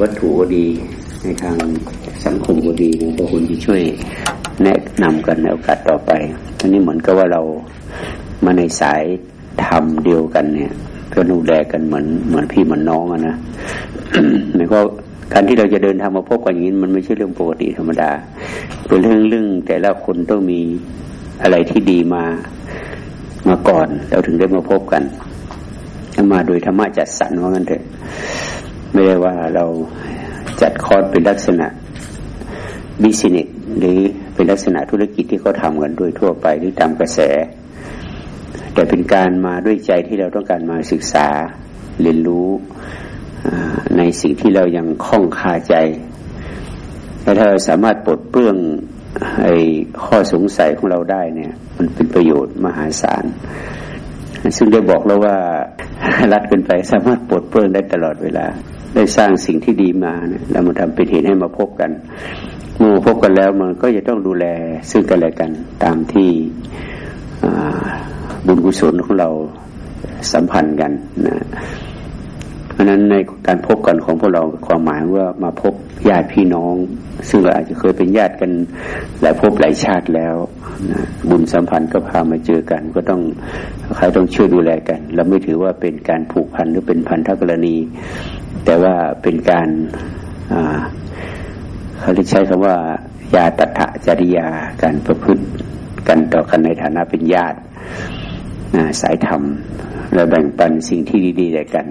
วัตถุก็ดี ในทางสังคมก็ดีก็ควรจะช่วยแนะนำกันในโอกาสต่อไปทีนี้เหมือนกับว่าเรามาในสายธรรมเดียวกันเนี่ยก็ดูแลกันเหมือนเหมือนพี่เหมือนน้องอะนะหมายก็การที่เราจะเดินทางมาพบกันอย่างนี้มันไม่ใช่เรื่องปกติธรรมดา เป็นเรื่องเรื่องแต่ละคนต้องมีอะไรที่ดีมามาก่อน เราถึงได้มาพบกันมาโดยธรรมะจัดสรรว่างั้นเถอะ ไม่ได้ว่าเราจัดคอร์สเป็นลักษณะบิสเนสหรือเป็นลักษณะธุรกิจที่เขาทำกันโดยทั่วไปหรือตามกระแส แต่เป็นการมาด้วยใจที่เราต้องการมาศึกษาเรียนรู้ในสิ่งที่เรายังคล่องคาใจและถ้าเราสามารถปลดเปลื้องไอ้ข้อสงสัยของเราได้เนี่ย มันเป็นประโยชน์มหาศาล ซึ่งได้บอกแล้วว่ารัดกันไปสามารถปลดเปลื้องได้ตลอดเวลา ได้สร้างสิ่งที่ดีมาเนี่ยแล้วมาทำเป็นเหตุให้มาพบกัน เมื่อพบกันแล้วมันก็จะต้องดูแลซึ่งกันและกันตามที่บุญกุศลของเราสัมพันธ์กันนะเพราะนั้นในการพบกันของพวกเราความหมายว่ามาพบญาติพี่น้อง ซึ่งเราอาจจะเคยเป็นญาติกันหลายภพหลายชาติแล้วนะบุญสัมพันธ์ก็พามาเจอกัน ก็ต้องใครต้องช่วยดูแลกัน เราไม่ถือว่าเป็นการผูกพันหรือเป็นพันธกรณี แต่ว่าเป็นการเขาเรียกใช้คำว่า ยาตถะจริยาการประพฤติกันต่อกันในฐานะเป็นญาติสายธรรมและแบ่งปันสิ่งที่ดีๆแด่กัน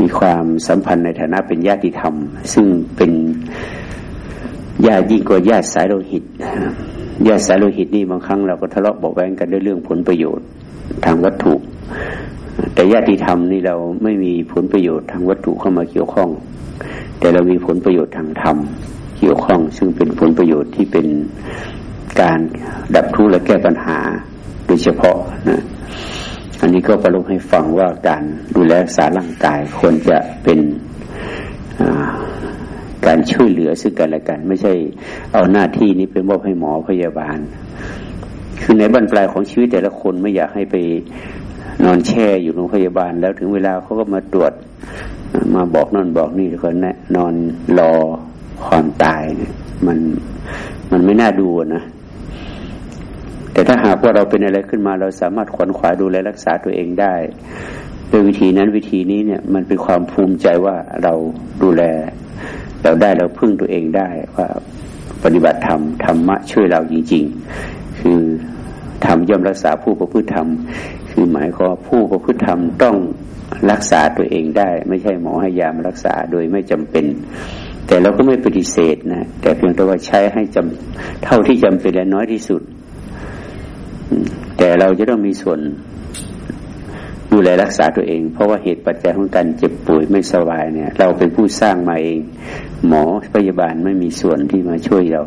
มีความสัมพันธ์ในฐานะเป็นญาติธรรม ซึ่งเป็นญาติยิ่งกว่าญาติสายโลหิตญาติสายโลหิตนี่บางครั้งเราก็ทะเลาะเบาแวงกันด้วยเรื่องผลประโยชน์ ทางวัตถุ แต่ญาติธรรมนี่เราไม่มีผลประโยชน์ทางวัตถุเข้ามาเกี่ยวข้อง แต่เรามีผลประโยชน์ทางธรรมเกี่ยวข้อง ซึ่งเป็นผลประโยชน์ที่เป็นการดับทุกข์และแก้ปัญหาโดยเฉพาะนะอันนี้ก็ประลุให้ฟังว่าการดูแลรักษาร่างกายควรจะเป็นการช่วยเหลือซึ่งกันและกัน ไม่ใช่เอาหน้าที่นี้เป็นมอบให้หมอพยาบาล คือในบรรปลายของชีวิตแต่ละคนไม่อยากให้ไป นอนแช่อยู่โรงพยาบาล แล้วถึงเวลาเขาก็มาตรวจ มาบอกนอนบอกนี่คนนะนอนรอความตายเนี่ยมันมันไม่น่าดูนะ แต่ถ้าหากว่าเราเป็นอะไรขึ้นมาเราสามารถขวนขวายดูแลรักษาตัวเองได้โดยวิธีนั้นวิธีนี้เนี่ยมันเป็นความภูมิใจว่าเราดูแล เราได้เราพึ่งตัวเองได้ว่าปฏิบัติธรรมธรรมะช่วยเราจริง ๆ คือทำย่อมรักษาผู้ประพฤติธรรม คือหมายความผู้ประพฤติธรรมต้องรักษาตัวเองได้ ไม่ใช่หมอให้ยามารักษาโดยไม่จำเป็น แต่เราก็ไม่ปฏิเสธนะแต่เพียงแต่ว่าใช้ให้จำเท่าที่จำเป็นและน้อยที่สุด แต่เราจะต้องมีส่วนดูแลรักษาตัวเอง เพราะว่าเหตุปัจจัยของการเจ็บป่วยไม่สบายเนี่ย เราเป็นผู้สร้างมาเอง หมอพยาบาลไม่มีส่วนที่มาช่วยเรา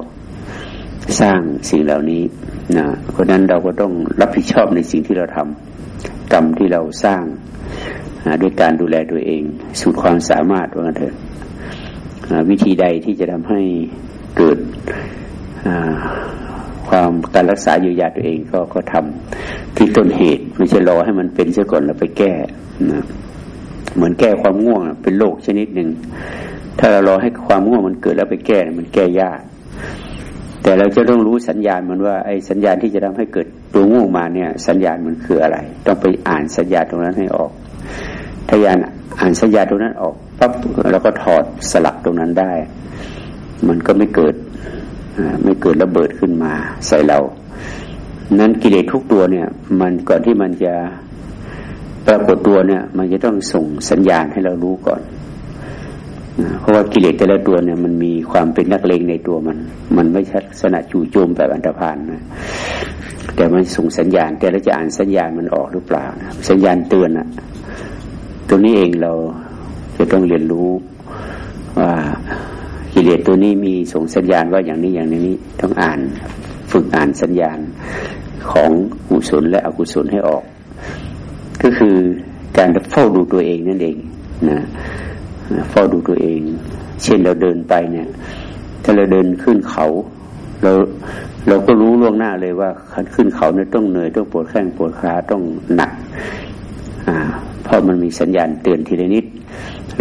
สร้างสิ่งเหล่านี้นะเพราะนั้นเราก็ต้องรับผิดชอบในสิ่งที่เราทำ กรรมที่เราสร้างด้วยการดูแลตัวเอง สุดความสามารถว่ากันเถอะวิธีใดที่จะทำให้เกิดความการรักษาเยียวยาตัวเองก็ก็ทำที่ต้นเหตุไม่ใช่รอให้มันเป็นเสียก่อนแล้วไปแก้นะเหมือนแก้ความง่วงเป็นโรคชนิดหนึ่งถ้าเรารอให้ความง่วงมันเกิดแล้วไปแก้ มันแก้ยาก แต่เราจะต้องรู้สัญญาณมันว่าไอ้สัญญาณที่จะทำให้เกิดตัวง่วงมาเนี่ย สัญญาณมันคืออะไร ต้องไปอ่านสัญญาณตรงนั้นให้ออก ถ้ายานอ่านสัญญาณตรงนั้นออกปั๊บเราก็ถอดสลักตรงนั้นได้ มันก็ไม่เกิดไม่เกิดระเบิดขึ้นมาใส่เรา นั้นกิเลสทุกตัวเนี่ย มันก่อนที่มันจะปรากฏตัวเนี่ย มันจะต้องส่งสัญญาณให้เรารู้ก่อน เพราะว่ากิเลสแต่ละตัวเนี่ยมันมีความเป็นนักเลงในตัวมัน มันไม่ใช่ลักษณะจู่โจมแบบอันธพาลนะแต่มันส่งสัญญาณ แต่เราจะอ่านสัญญาณมันออกหรือเปล่านะสัญญาณเตือนอะตัวนี้เองเราจะต้องเรียนรู้ว่ากิเลสตัวนี้มีส่งสัญญาณว่าอย่างนี้อย่างนี้ต้องอ่านฝึกอ่านสัญญาณของกุศลและอกุศลให้ออก ก็คือการเฝ้าดูตัวเองนั่นเองนะ เฝ้าดูตัวเอง เช่นเราเดินไปเนี่ย ถ้าเราเดินขึ้นเขาเราเราก็รู้ล่วงหน้าเลยว่าขึ้นเขาเนี่ยต้องเหนื่อยต้องปวดแข้งปวดขาต้องหนักอ่าเพราะมันมีสัญญาณเตือนทีละนิด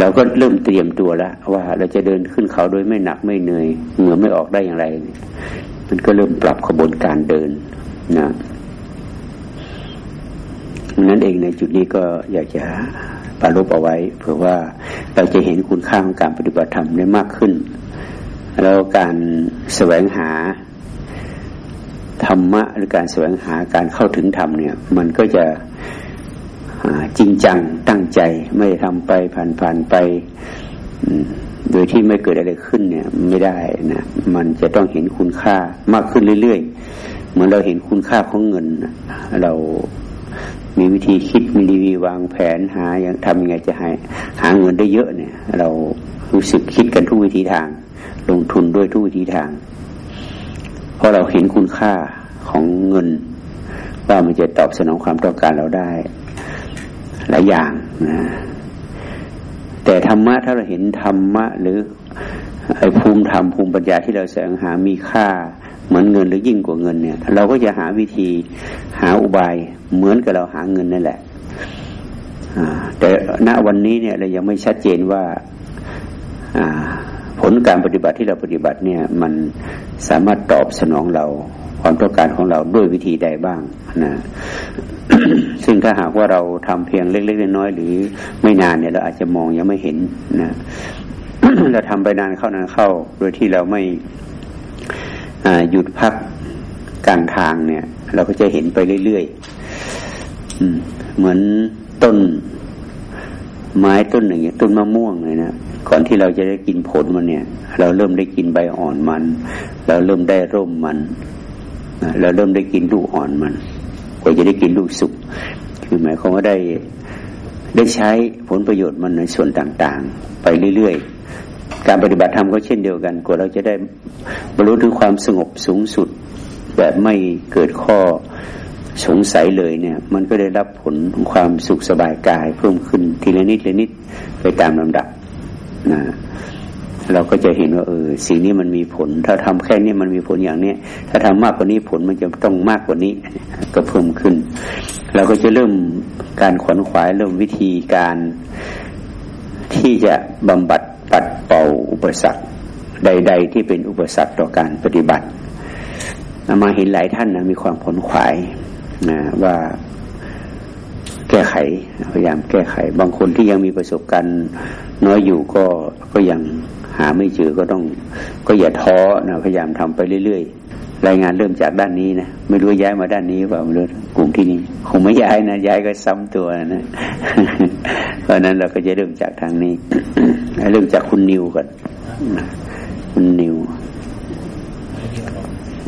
เราก็เริ่มเตรียมตัวแล้วว่าเราจะเดินขึ้นเขาโดยไม่หนักไม่เหนื่อยเหงื่อไม่ออกได้อย่างไร มันก็เริ่มปรับขบวนการเดินนะนั้นเองในจุดนี้ก็อยากจะ ปารบเอาไว้ เผื่อว่าเราจะเห็นคุณค่าของการปฏิบัติธรรมได้มากขึ้น แล้วการแสวงหาธรรมะหรือการแสวงหาการเข้าถึงธรรมเนี่ย มันก็จะจริงจังตั้งใจไม่ทำไปผ่านๆไปโดยที่ไม่เกิดอะไรขึ้นเนี่ยไม่ได้นะมันจะต้องเห็นคุณค่ามากขึ้นเรื่อยๆ เหมือนเราเห็นคุณค่าของเงิน เรา มีวิธีคิดมีรีวิววางแผนหาอย่างทำยังไงจะให้หาเงินได้เยอะเนี่ย เรารู้สึกคิดกันทุกวิธีทาง ลงทุนด้วยทุกวิธีทาง เพราะเราเห็นคุณค่าของเงิน ว่ามันจะตอบสนองความต้องการเราได้ หลายอย่างนะแต่ธรรมะถ้าเราเห็นธรรมะหรือไอภูมิธรรมภูมิปัญญาที่เราแสวงหามีค่า เหมือนเงินหรือยิ่งกว่าเงินเนี่ย เราก็จะหาวิธีหาอุบายเหมือนกับเราหาเงินนั่นแหละแต่ณวันนี้เนี่ยเรายังไม่ชัดเจนว่าผลการปฏิบัติที่เราปฏิบัติเนี่ย มันสามารถตอบสนองเราความต้องการของเราด้วยวิธีใดบ้างนะซึ่งถ้าหากว่าเราทำเพียงเล็กๆน้อยๆหรือไม่นานเนี่ยเราอาจจะมองยังไม่เห็นนะเราทำไปนานเข้านานเข้า โดยที่เราไม่ หยุดพักกลางทางเนี่ย เราก็จะเห็นไปเรื่อยๆเหมือนต้น ไม้ต้นหนึ่งต้นมะม่วงเลยนะก่อนที่เราจะได้กินผลมันเนี่ย เราเริ่มได้กินใบอ่อนมัน เราเริ่มได้ร่มมันเราเริ่มได้กินลูกอ่อนมันกว่าจะได้กินลูกสุกคือหมายความว่าได้ได้ใช้ผลประโยชน์มันในส่วนต่างๆ ไปเรื่อยๆ การปฏิบัติธรรมก็เช่นเดียวกันกว่าเราจะได้บรรลุถึงความสงบสูงสุด แบบไม่เกิดข้อสงสัยเลยเนี่ย มันก็ได้รับผลของความสุขสบายกาย เพิ่มขึ้นทีละนิดละนิดไปตามลำดับนะเราก็จะเห็นว่าเออสิ่งนี้มันมีผล ถ้าทำแค่นี้มันมีผลอย่างนี้ถ้าทำมากกว่านี้ผลมันจะต้องมากกว่านี้ ก็เพิ่มขึ้น เราก็จะเริ่มการขวนขวายเริ่มวิธีการที่จะบำบัด ปัดเป่าอุปสรรคใด ๆ ที่เป็นอุปสรรคต่อการปฏิบัติมาเห็นหลายท่านนะมีความผลขวายนะว่าแก้ไขพยายามแก้ไข บางคนที่ยังมีประสบการณ์น้อยอยู่ก็ก็ยังหาไม่เจอก็ต้อง ก็อย่าท้อนะพยายามทำไปเรื่อยๆ รายงานเริ่มจากด้านนี้นะไม่รู้ย้ายมาด้านนี้เปล่าไม่รู้กลุ่มที่นี้คงไม่ย้ายนะย้ายก็ซ้ำตัวนะเพราะนั้นเราก็จะเริ่มจากทางนี้เริ่มจากคุณนิวก่อนคุณนิว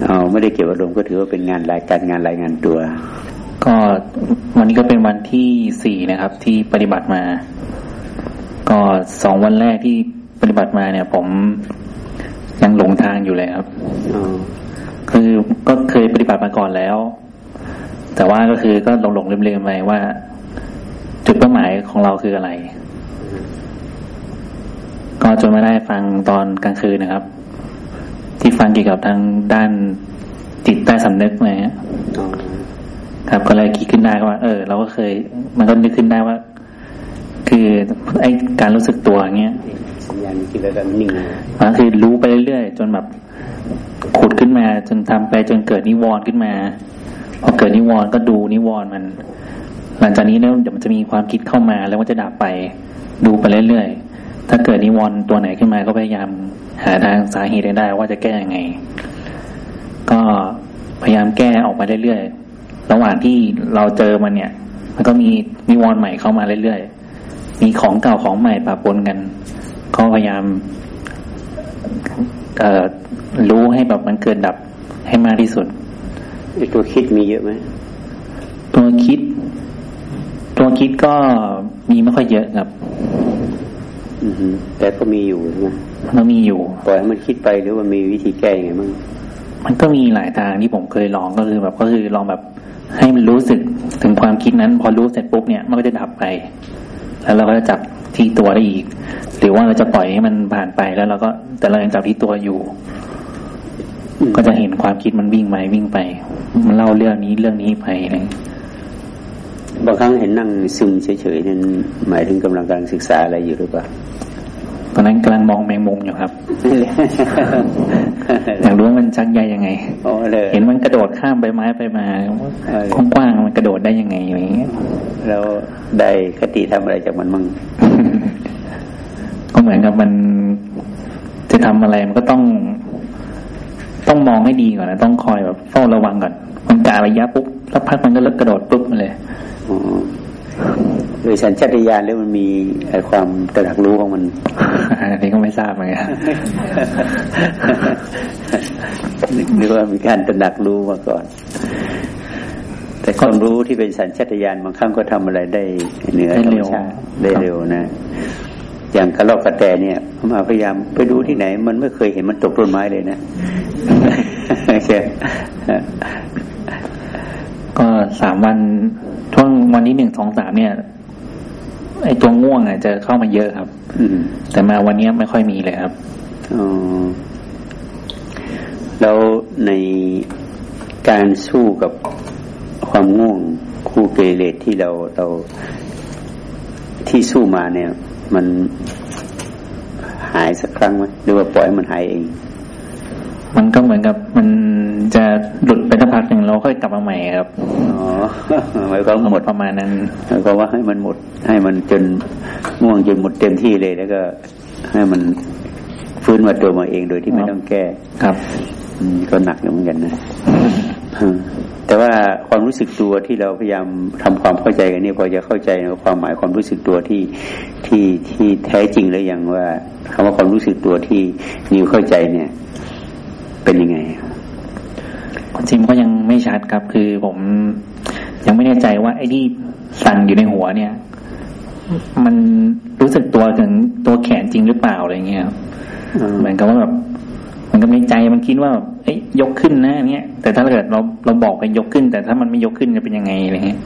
เอาไม่ได้เกี่ยวกับลมก็ถือว่าเป็นงานรายการงานรายงานตัว ก็วันนี้ก็เป็นวันที่สี่นะครับ ที่ปฏิบัติมา ก็สองวันแรกที่ปฏิบัติมาเนี่ย ผมยังหลงทางอยู่เลยครับ คือก็เคยปฏิบัติมาก่อนแล้ว แต่ว่าก็คือก็หลงหลงลืมลืมไปว่า จุดเป้าหมายของเราคืออะไร ก็จนมาได้ฟังตอนกลางคืนนะครับ ที่ฟังเกี่ยวกับทางด้านจิตใต้สำนึกอะไรเงี้ยครับก็เลยคิดขึ้นได้ว่า เออ เราก็เคย มันก็นึกขึ้นได้ว่า คือไอการรู้สึกตัวเงี้ยสัญญาณคิดแล้วก็นิ่งมันคือรู้ไปเรื่อยๆจนแบบ ขุดขึ้นมาจนทำไปจนเกิดนิวรณ์ขึ้นมาพอเกิดนิวรณ์ก็ดูนิวรณ์มัน หลังจากนี้เนี่ยเดี๋ยวมันจะมีความคิดเข้ามาแล้วมันจะดับไปดูไปเรื่อยๆถ้าเกิดนิวรณ์ตัวไหนขึ้นมาก็พยายามหาทางสาเหตุได้ ว่าจะแก้ยังไง ก็พยายามแก้ออกมาเรื่อยๆระหว่างที่เราเจอมันเนี่ย มันก็มีนิวรณ์ใหม่เข้ามาเรื่อยๆมีของเก่าของใหม่ปะปนกันก็พยายามเอ่อ รู้ให้แบบมันเกิดดับให้มากที่สุดตัวคิดมีเยอะไหมตัวคิด ตัวคิดก็มีไม่ค่อยเยอะครับอือแต่ก็มีอยู่ใช่ไหมมันมีอยู่ปล่อยให้มันคิดไปหรือว่ามีวิธีแก้ยังไงบ้างมันก็มีหลายทางที่ผมเคยลองก็คือแบบก็คือลองแบบให้มันรู้สึกถึงความคิดนั้น พอรู้เสร็จปุ๊บเนี่ยมันก็จะดับไป แล้วเราก็จะจับที่ตัวได้อีก หรือว่าเราจะปล่อยให้มันผ่านไปแล้วเราก็แต่เรายังจับที่ตัวอยู่ ก็จะเห็นความคิดมันวิ่งไปวิ่งไป มันเล่าเรื่องนี้เรื่องนี้ไปอะไรบางครั้งเห็นนั่งซึมเฉยๆนั่นหมายถึงกำลังการศึกษาอะไรอยู่หรือเปล่าตอนนั้นกำลังมองแมงมุมอยู่ครับอยากรู้ว่ามันชักใยยังไงเห็นมันกระโดดข้ามใบไม้ไปมากว้างๆมันกระโดดได้ยังไงอะไรเงี้ยแล้วได้คติทำอะไรจากมันมั่งก็เหมือนกับมันจะทำอะไรมันก็ต้อง ต้องมองให้ดีก่อนนะต้องคอยแบบเฝ้าระวังก่อนมันการะยะปุ๊บแล้วพักมันก็เลิกกระโดดปุ๊บมาเลยโดยสัญชาตญาณแล้วมันมีไอความตระหนักรู้ของมันอันนี้ก็ไม่ทราบเหมือนกันนึกว่ามีการตระหนักรู้มาก่อน แต่ความรู้ที่เป็นสัญชาตญาณบางครั้งก็ทำอะไรได้เหนือธรรมชาติได้เร็วนะ อย่างกระรอกกระแตเนี่ยมาพยายามไปดูที่ไหน มันไม่เคยเห็นมันตกต้นไม้เลยนะก็สามวันช่วงวันที่หนึ่งสองสามเนี่ยไอตัวง่วงอะจะเข้ามาเยอะครับอืแต่มาวันนี้ไม่ค่อยมีเลยครับอ๋อแล้วในการสู้กับความง่วงคู่เกเรที่เราเราที่สู้มาเนี่ย มันหายสักครั้งไหมหรือว่าปล่อยมันหายเอง มันก็เหมือนกับมันจะหลุดไปสักพักหนึ่งเราค่อยกลับมาใหม่ครับอ๋อหมายความหมดประมาณนั้นหมายความว่าให้มันหมด ให้มันจนม่วงจนหมดเต็มที่เลย แล้วก็ให้มันฟื้นมาตัวมาเองโดยที่ไม่ต้องแก้ครับก็หนักเหมือนกันนะ แต่ว่าความรู้สึกตัวที่เราพยายามทำความเข้าใจกันนี่พอจะเข้าใจความหมายความรู้สึกตัวที่ที่ที่แท้จริงแล้วยังว่าคำว่าความรู้สึกตัวที่นิวเข้าใจเนี่ย เป็นยังไงจริงก็ยังไม่ชัดครับ คือผมยังไม่แน่ใจว่า ไอ้ที่สั่งอยู่ในหัวเนี่ย มันรู้สึกตัวถึงตัวแขนจริงหรือเปล่าอะไรเงี้ยเหมือนกับว่าแบบ มันก็ในใจมันคิดว่าเอ้ยยกขึ้นนะเนี้ย แต่ถ้าเกิดเราเราบอกไปยกขึ้น แต่ถ้ามันไม่ยกขึ้นจะเป็นยังไงอะไรเงี้ย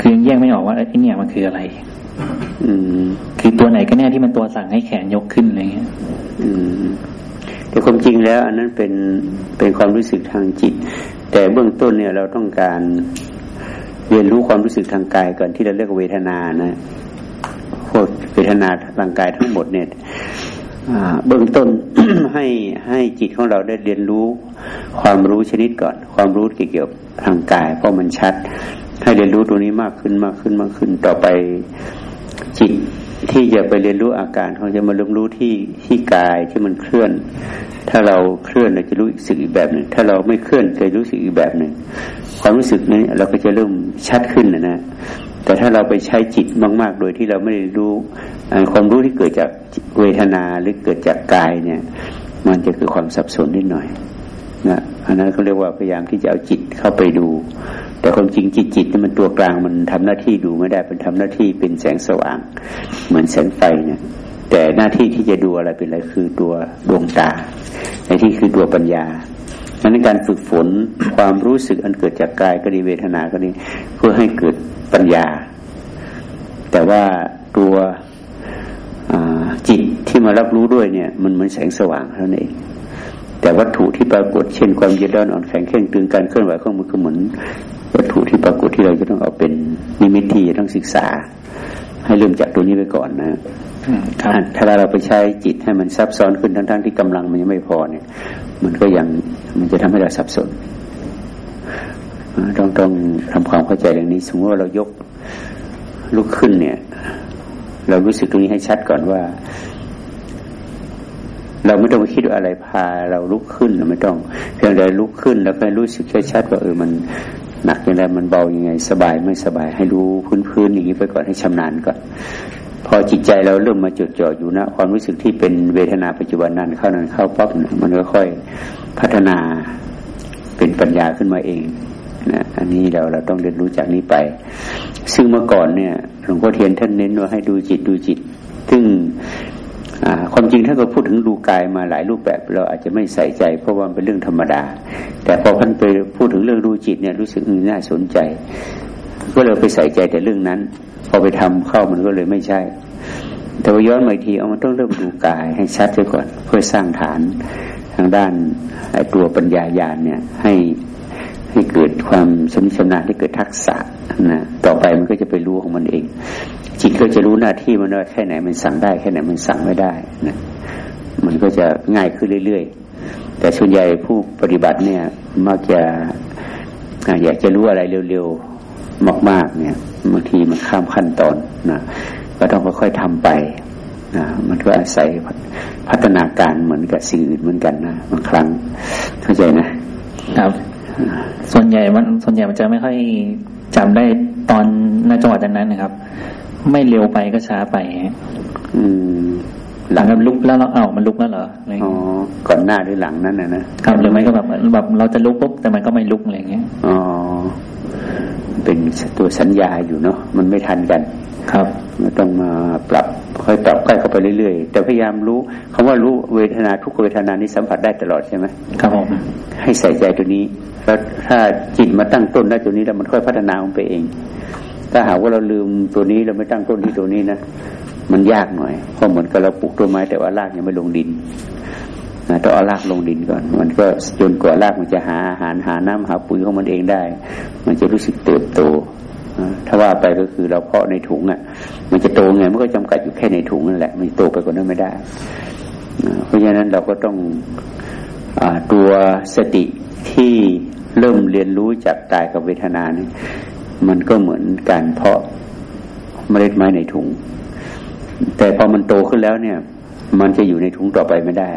คือยังแยกไม่ออกว่าไอ้เนี่ยมันคืออะไร อืม คือตัวไหนก็แน่ที่มันตัวสั่งให้แขนยกขึ้นอะไรเงี้ยอืมแต่ความจริงแล้ว อันนั้นเป็นเป็นความรู้สึกทางจิต แต่เบื้องต้นเนี่ยเราต้องการเรียนรู้ความรู้สึกทางกายก่อนที่เราเรียกเวทนานะพวกเวทนาทางกายทั้งหมดเนี่ย เบื้องต้นให้ให้จิตของเราได้เรียนรู้ความรู้ชนิดก่อน ความรู้เกี่ยวกับทางกาย เพราะมันชัด ให้เรียนรู้ตัวนี้มากขึ้นมากขึ้นมากขึ้น ต่อไปจิตที่จะไปเรียนรู้อาการเขาจะมาเรียนรู้ที่ที่กายที่มันเคลื่อน ถ้าเราเคลื่อนเราจะรู้สึกอีกแบบหนึ่งถ้าเราไม่เคลื่อนจะรู้สึกอีกแบบหนึ่งความรู้สึกนี้เราก็จะเริ่มชัดขึ้นนะนะ แต่ถ้าเราไปใช้จิตมาก ๆ โดยที่เราไม่ได้รู้ความรู้ที่เกิดจากเวทนาหรือเกิดจากกายเนี่ย มันจะคือความสับสนนิดหน่อยนะอันนั้นเขาเรียกว่าพยายามที่จะเอาจิตเข้าไปดู แต่ความจริงจิตจิตนี่มันตัวกลางมันทำหน้าที่ดูไม่ได้เป็นทำหน้าที่เป็นแสงสว่าง เหมือนแสงไฟเนี่ย แต่หน้าที่ที่จะดูอะไรเป็นอะไรคือตัวดวงตาในที่คือตัวปัญญา นั้นการฝึกฝนความรู้สึกอันเกิดจากกายก็ดีเวทนาก็ดีเพื่อให้เกิดปัญญา แต่ว่าตัวจิตที่มารับรู้ด้วยเนี่ย มันเหมือนแสงสว่างเท่านั้นเองแต่วัตถุที่ปรากฏเช่นความเย็นร้อนอ่อนแข็งเข่งตึงการเคลื่อนไหวของมือก็เหมือนวัตถุที่ปรากฏที่เราจะต้องเอาเป็นนิมิตที่จะต้องศึกษา ให้เริ่มจากตัวนี้ไปก่อนนะ ถ้าเราไปใช้จิตให้มันซับซ้อนขึ้นทั้งๆที่กำลังมันยังไม่พอเนี่ย มันก็ยังมันจะทำให้เราสับสนต้องต้องทำความเข้าใจเรื่องนี้ สมมติว่าเรายกลุกขึ้นเนี่ย เรารู้สึกตรงนี้ให้ชัดก่อนว่า เราไม่ต้องไปคิดว่าอะไรพา เราลุกขึ้นไม่ต้องเพียงแต่ลุกขึ้น แล้วก็รู้สึกชัดๆว่าเออมันหนักยังไงมันเบายังไง สบายไม่สบายให้รู้พื้นๆอย่างนี้ไปก่อนให้ชำนาญก่อน พอจิตใจเราเริ่มมาจดจ่ออยู่นะความรู้สึกที่เป็นเวทนาปัจจุบันนั้นเข้านั้นเข้าปั๊บมันก็ค่อยพัฒนาเป็นปัญญาขึ้นมาเองนะอันนี้เราเราต้องเรียนรู้จากนี้ไป ซึ่งเมื่อก่อนเนี่ยหลวงพ่อเทียนท่านเน้นว่าให้ดูจิตดูจิต ซึ่งความจริงถ้าเราพูดถึงดูกายมาหลายรูปแบบ เราอาจจะไม่ใส่ใจ เพราะว่าเป็นเรื่องธรรมดา แต่พอท่านไปพูดถึงเรื่องดูจิตเนี่ยรู้สึกน่าสนใจ ก็เลยไปใส่ใจแต่เรื่องนั้น พอไปทำเข้ามันก็เลยไม่ใช่ แต่ว่าย้อนมาทีเอามันต้องเริ่มดูกายให้ชัดเสียก่อน เพื่อสร้างฐานทางด้านตัวปัญญาญาณเนี่ยให้ให้เกิดความชำนิชำนาญให้เกิดทักษะนะต่อไปมันก็จะไปรู้ของมันเอง จิตก็จะรู้หน้าที่มันว่าแค่ไหนมันสั่งได้แค่ไหนมันสั่งไม่ได้นะมันก็จะง่ายขึ้นเรื่อยๆ แต่ส่วนใหญ่ผู้ปฏิบัติเนี่ยมักจะอยากจะรู้อะไรเร็วๆ มาก ๆ เนี่ยบางทีมันข้ามขั้นตอนนะก็ต้องค่อยๆทำไปนะมันก็อาศัยพัฒนาการเหมือนกับสิ่งอื่นเหมือนกันนะบางครั้งเข้าใจนะครับ ส่วนใหญ่มันส่วนใหญ่มันจะไม่ค่อยจำได้ตอนในจังหวะนั้นนะครับ ไม่เร็วไปก็ช้าไป อืม หลังจากลุกแล้วเราเอามันลุกแล้วเหรออะไรอ๋อเงี้ยก่อนหน้าหรือหลังนั้นนะนะครับหรือไม่ก็แบบแบบเราจะลุกปุ๊บแต่มันก็ไม่ลุกอะไรเงี้ยอ๋อ เป็นตัวสัญญาอยู่เนาะมันไม่ทันกันครับมันต้องมาปรับค่อยปรับใกล้เข้าไปเรื่อยๆ แต่พยายามรู้คำว่ารู้เวทนาทุกเวทนานี้สัมผัสได้ตลอดใช่ไหมครับผมให้ใส่ใจตัวนี้แล้วถ้าจิตมาตั้งต้นได้ตัวนี้แล้วมันค่อยพัฒนาของไปเอง ถ้าหากว่าเราลืมตัวนี้เราไม่ตั้งต้นที่ตัวนี้นะมันยากหน่อยเพราะเหมือนกับเราปลูกต้นไม้แต่ว่ารากยังไม่ลงดินนะ ต้องเอารากลงดินก่อน มันก็จนกว่ารากมันจะหาอาหารหาน้ำหาปุ๋ยของมันเองได้ มันจะรู้สึกเติบโตถ้าว่าไปก็คือเราเพาะในถุงอะ มันจะโตไงมันก็จำกัดอยู่แค่ในถุงนั่นแหละ มันโตไปกว่านั้นไม่ได้เพราะฉะนั้นเราก็ต้องอตัวสติที่เริ่มเรียนรู้จากกายกับเวทนานี่มันก็เหมือนการเพาะเมล็ดไม้ในถุง แต่พอมันโตขึ้นแล้วเนี่ย มันจะอยู่ในถุงต่อไปไม่ได้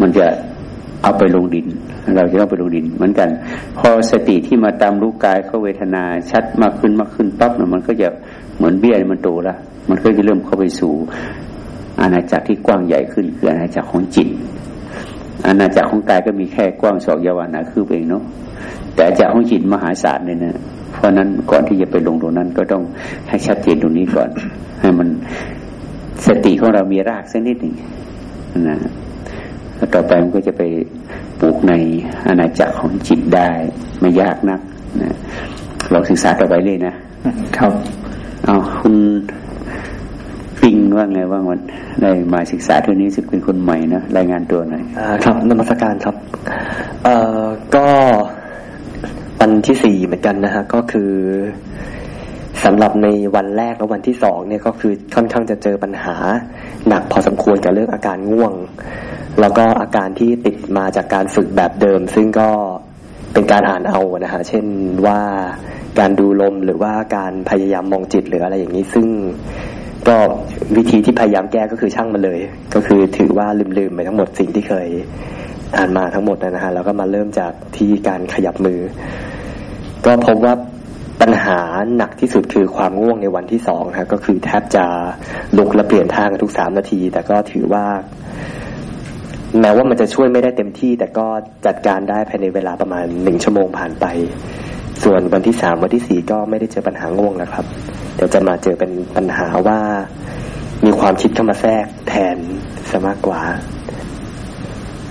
มันจะเอาไปลงดิน เราจะเอาไปลงดิน เหมือนกัน พอสติที่มาตามรู้กายเขาเวทนาชัดมากขึ้นมากขึ้นปั๊บเนี่ยมันก็จะเหมือนเบี้ยมันโตล้วมันก็จะเริ่มเข้าไปสู่ อาณาจักรที่กว้างใหญ่ขึ้นคืออาณาจักรของจิตอาณาจักรของกายก็มีแค่กว้างสองยาวานาคือเองเนาะแต่อาณาจักรของจิตมหาศาลเนี่ยนะเพราะนั้นก่อนที่จะไปลงตรงนั้นก็ต้องให้ชัดเจนตรงนี้ก่อน ให้มันสติของเรามีรากสักนิดหนึ่งนะ ต่อไปมันก็จะไปปลูกในอาณาจักรของจิตได้ ไม่ยากนักนะลองศึกษาต่อไปเลยนะ ครับ เอาคุณปิงว่าไงว่างวันได้มาศึกษาเท่านี้สึกเป็นคนใหม่นะรายงานตัวหน่อยอ่าครับนมัสการครับ เอ่อก็วันที่สี่เหมือนกันนะฮะก็คือสำหรับในวันแรกและวันที่สองเนี่ยก็คือค่อนข้างจะเจอปัญหา หนักพอสมควรกับเรื่องอาการง่วง แล้วก็อาการที่ติดมาจากการฝึกแบบเดิม ซึ่งก็เป็นการอ่านเอานะฮะเช่นว่าการดูลมหรือว่าการพยายามมองจิตหรืออะไรอย่างนี้ ซึ่งก็วิธีที่พยายามแก้ก็คือช่างมันเลย ก็คือถือว่าลืมๆไปทั้งหมดสิ่งที่เคยอ่านมาทั้งหมดนะฮะแล้วก็มาเริ่มจากที่การขยับมือ ก็พบว่าปัญหาหนักที่สุดคือความง่วงในวันที่สองฮะก็คือแทบจะลุกและเปลี่ยนท่ากันทุกสามนาที แต่ก็ถือว่า แม้ว่ามันจะช่วยไม่ได้เต็มที่ แต่ก็จัดการได้ภายในเวลาประมาณหนึ่งชั่วโมงผ่านไป ส่วนวันที่สามวันที่สี่ก็ไม่ได้เจอปัญหาง่วงแล้วครับ เดี๋ยวจะมาเจอเป็นปัญหาว่ามีความคิดเข้ามาแทรกแทนซะมากกว่า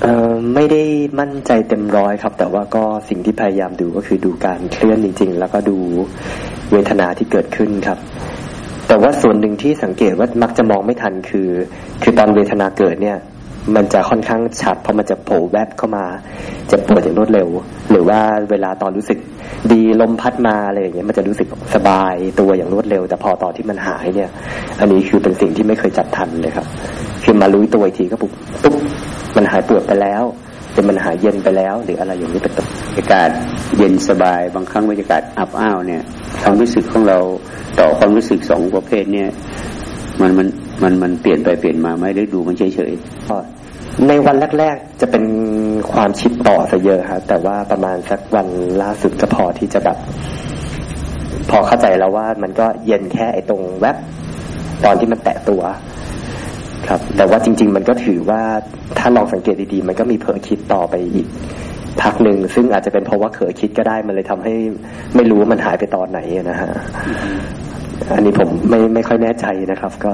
เออไม่ได้มั่นใจเต็มร้อยครับ แต่ว่าก็สิ่งที่พยายามดูก็คือดูการเคลื่อนจริง ๆ แล้วก็ดูเวทนาที่เกิดขึ้นครับ แต่ว่าส่วนหนึ่งที่สังเกตว่ามักจะมองไม่ทันคือ คือตอนเวทนาเกิดเนี่ย มันจะค่อนข้างชัดเพราะมันจะโผล่แวบเข้ามาจะปวดอย่างรวดเร็ว หรือว่าเวลาตอนรู้สึกดีลมพัดมาอะไรอย่างเงี้ยมันจะรู้สึกสบายตัวอย่างรวดเร็ว แต่พอตอนที่มันหายเนี่ย อันนี้คือเป็นสิ่งที่ไม่เคยจับทันเลยครับคือมารู้ตัวอีกทีก็ปุ๊บปุ๊บมันหายปวดไปแล้วแต่มันหายเย็นไปแล้ว หรืออะไรอย่างนี้เป็นต้นบรรยากาศเย็นสบายบางครั้งบรรยากาศอับอ้าวเนี่ยความรู้สึกของเราต่อความรู้สึกสองประเภทเนี่ยมันมันมันมันเปลี่ยนไปเปลี่ยนมาไหมหรือดูมันเฉยเฉยก็ ในวันแรกๆ จะเป็นความคิดต่อซะเยอะครับแต่ว่าประมาณสักวันล่าสุดก็พอที่จะแบบพอเข้าใจแล้วว่ามันก็เย็นแค่ไอ้ตรงแวบตอนที่มันแตะตัว ครับ แต่ว่าจริง ๆ มันก็ถือว่าถ้าลองสังเกตดีๆ มันก็มีเผลอคิดต่อไปอีกพักหนึ่งซึ่งอาจจะเป็นเพราะว่าเผลอคิดก็ได้มันเลยทำให้ไม่รู้ว่ามันหายไปตอนไหนนะฮะ อันนี้ผมไม่ไม่ค่อยแน่ใจนะครับ ก็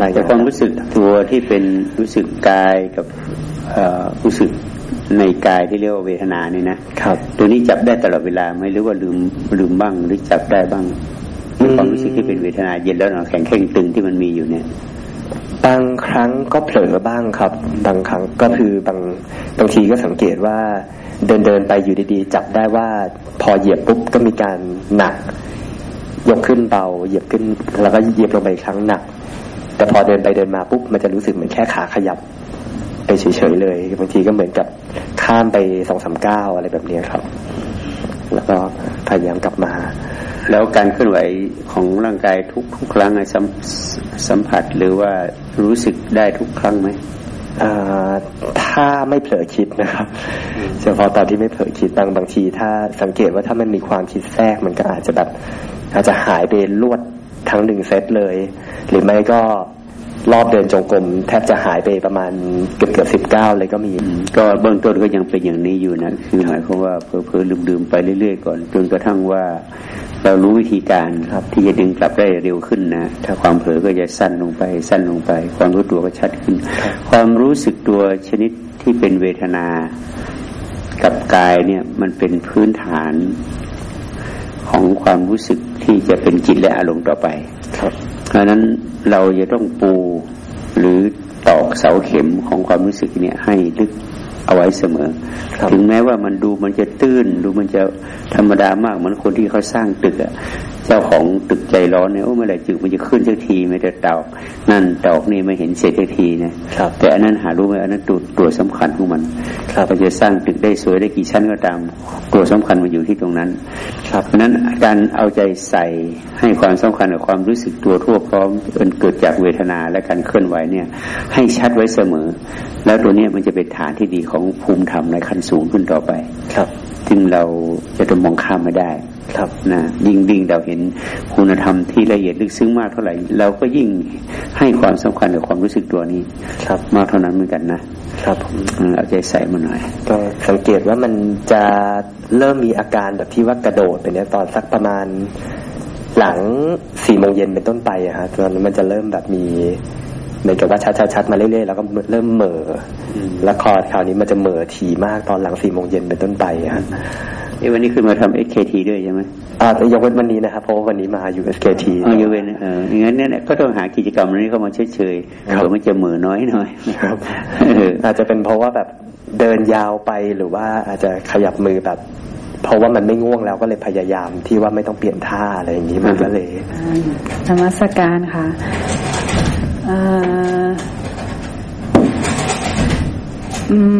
รายๆแต่งานความรู้สึกตัวที่เป็นรู้สึกกายกับเอ่อรู้สึกในกายที่เรียกว่าเวทนานี่นะครับตัวนี้จับได้ตลอดเวลาไหมหรือว่าลืมลืมบ้างหรือจับได้บ้างความรู้สึกที่เป็นเวทนาเย็นแล้วหนอแข็งแข็งตึงที่มันมีอยู่เนี่ย บางครั้งก็เผลอบ้างครับ บางครั้งก็คือบางบางทีก็สังเกตว่าเดินเดินไปอยู่ดีๆ จับได้ว่าพอเหยียบปุ๊บก็มีการหนัก ยกขึ้นเบา เหยียบขึ้น แล้วก็เหยียบลงไปอีกครั้งหนัก แต่พอเดินไปเดินมาปุ๊บมันจะรู้สึกเหมือนแค่ขาขยับ ไปเฉยๆเลยบางทีก็เหมือนกับข้ามไปสองสามก้าวอะไรแบบนี้ครับ แล้วก็พยายามกลับมา แล้วการเคลื่อนไหวของร่างกายทุกทุกครั้งไอ้สัมสัมผัสหรือว่ารู้สึกได้ทุกครั้งไหมอ่าถ้าไม่เผลอคิดนะครับเฉพาะตอนที่ไม่เผลอคิดบางบางที ถ้าสังเกตว่าถ้ามันมีความคิดแทรกมันก็อาจจะแบบ อาจจะหายไปลวดทั้งหนึ่งเซตเลย หรือไม่ก็รอบเดินจงกรมแทบจะหายไปประมาณเกือบเกือบสิบเก้าเลยก็มีอืมก็เบื้องต้นก็ยังเป็นอย่างนี้อยู่นะคือหมายความว่าเพอเพอลืมลืมๆไปเรื่อย ๆ ก่อนจนกระทั่งว่าเรารู้วิธีการครับที่จะดึงกลับได้เร็วขึ้นนะถ้าความเผลอก็จะสั้นลงไป สั้นลงไป ความรู้ตัวก็ชัดขึ้น ความรู้สึกตัวชนิดที่เป็นเวทนากับกายเนี่ยมันเป็นพื้นฐาน ของความรู้สึกที่จะเป็นจิตและอารมณ์ต่อไปครับเพราะฉะนั้นเราจะต้องปูหรือตอกเสาเข็มของความรู้สึกเนี่ยให้ลึก เอาไว้เสมอครับถึงแม้ว่ามันดูมันจะตื้น ดูมันจะธรรมดามากเหมือนคนที่เขาสร้างตึกอะเจ้าของตึกใจร้อนเนี่ยโอ้เมื่อไหร่ตึกมันจะขึ้นสักทีไม่ได้ตอกนั่นตอกนี่ไม่เห็นเสร็จสักทีนะครับแต่อันนั้นหารู้ไหมอันนั้นตัวตัวสำคัญของมันครับเราจะสร้างตึกได้สวยได้กี่ชั้นก็ตามตัวสำคัญมันอยู่ที่ตรงนั้นครับเพราะฉะนั้นการเอาใจใส่ให้ความสำคัญกับความรู้สึกตัวทั่วพร้อมเอินเกิดจากเวทนาและการเคลื่อนไหวเนี่ยให้ชัดไว้เสมอ แล้วตัวเนี้ยมันจะเป็นฐานที่ดีของภูมิธรรมในขั้นสูงขึ้นต่อไป ครับซึ่งเราจะต้องมองข้ามไม่ได้ ครับนะยิ่งยิ่งเราเห็นคุณธรรมที่ละเอียดลึกซึ้งมากเท่าไหร่ เราก็ยิ่งให้ความสำคัญกับความรู้สึกตัวนี้ ครับมากเท่านั้นเหมือนกันนะครับผมอืมเอาใจใส่มาหน่อย ก็สังเกตว่ามันจะเริ่มมีอาการแบบที่ว่ากระโดดไปเนี่ยตอนสักประมาณหลังสี่โมงเย็นเป็นต้นไปอะฮะตอนนั้นมันจะเริ่มแบบมี เหมือนกับว่าชัดๆๆมาเรื่อยๆแล้วก็เริ่มเหม่ออมแล้วคอคราวนี้มันจะเหม่อถี่มากตอนหลังสี่โมงเย็นเป็นต้นไปอะฮะเอ้วันนี้ขึ้นมาทำ SKT ด้วยใช่ไหมอ่ายกเว้นวันนี้นะครับเพราะว่าวันนี้มาอยู่ SKT เอาอยู่เว้นเอออย่างนั้นเนี่ยก็ต้องหากิจกรรมนี้เข้ามาเฉยๆครับเผื่อมันจะเหมือน้อยหน่อยครับเอออาจจะเป็นเพราะว่าแบบเดินยาวไปหรือว่าอาจจะขยับมือแบบเพราะว่ามันไม่ง่วงแล้วก็เลยพยายามที่ว่าไม่ต้องเปลี่ยนท่าอะไรอย่างนี้มันก็เลยธรรมสการค่ะเอ่อ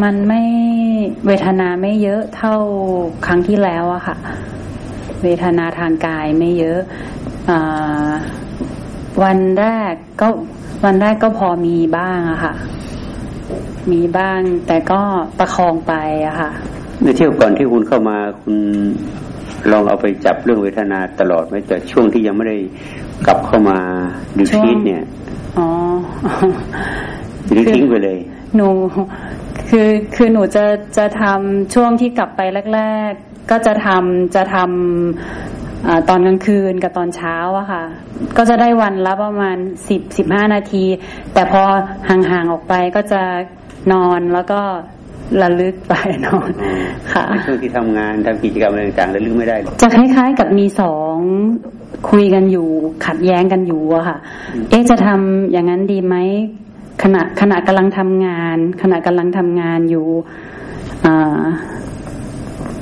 มันไม่เวทนาไม่เยอะเท่าครั้งที่แล้วอะค่ะ เวทนาทางกายไม่เยอะอาวันแรกก็วันแรกก็พอมีบ้างอะค่ะ มีบ้างแต่ก็ประคองไปอะค่ะ ในเที่ยวก่อนที่คุณเข้ามาคุณลองเอาไปจับเรื่องเวทนาตลอดไหมแต่ช่วงที่ยังไม่ได้กลับเข้ามาดูชีตเนี่ย อ๋อหรือทิ้งไปเลย หนู คือคือหนูจะจะทำช่วงที่กลับไปแรก ๆ ก็จะทำจะทำอาตอนกลางคืนกับตอนเช้าอะค่ะ ก็จะได้วันละประมาณสิบสิบห้านาที แต่พอห่างๆออกไปก็จะนอนแล้วก็ระลึกไปนอนค่ะในช่วงที่ทำงานทำกิจกรรมอะไรต่างๆแล้วลึกไม่ได้หรอกจะคล้ายๆกับมีสอง คุยกันอยู่ขัดแย้งกันอยู่อะค่ะ เอ๊ะจะทำอย่างนั้นดีไหมขณะขณะกำลังทำงาน ขณะกำลังทำงานอยู่อ่า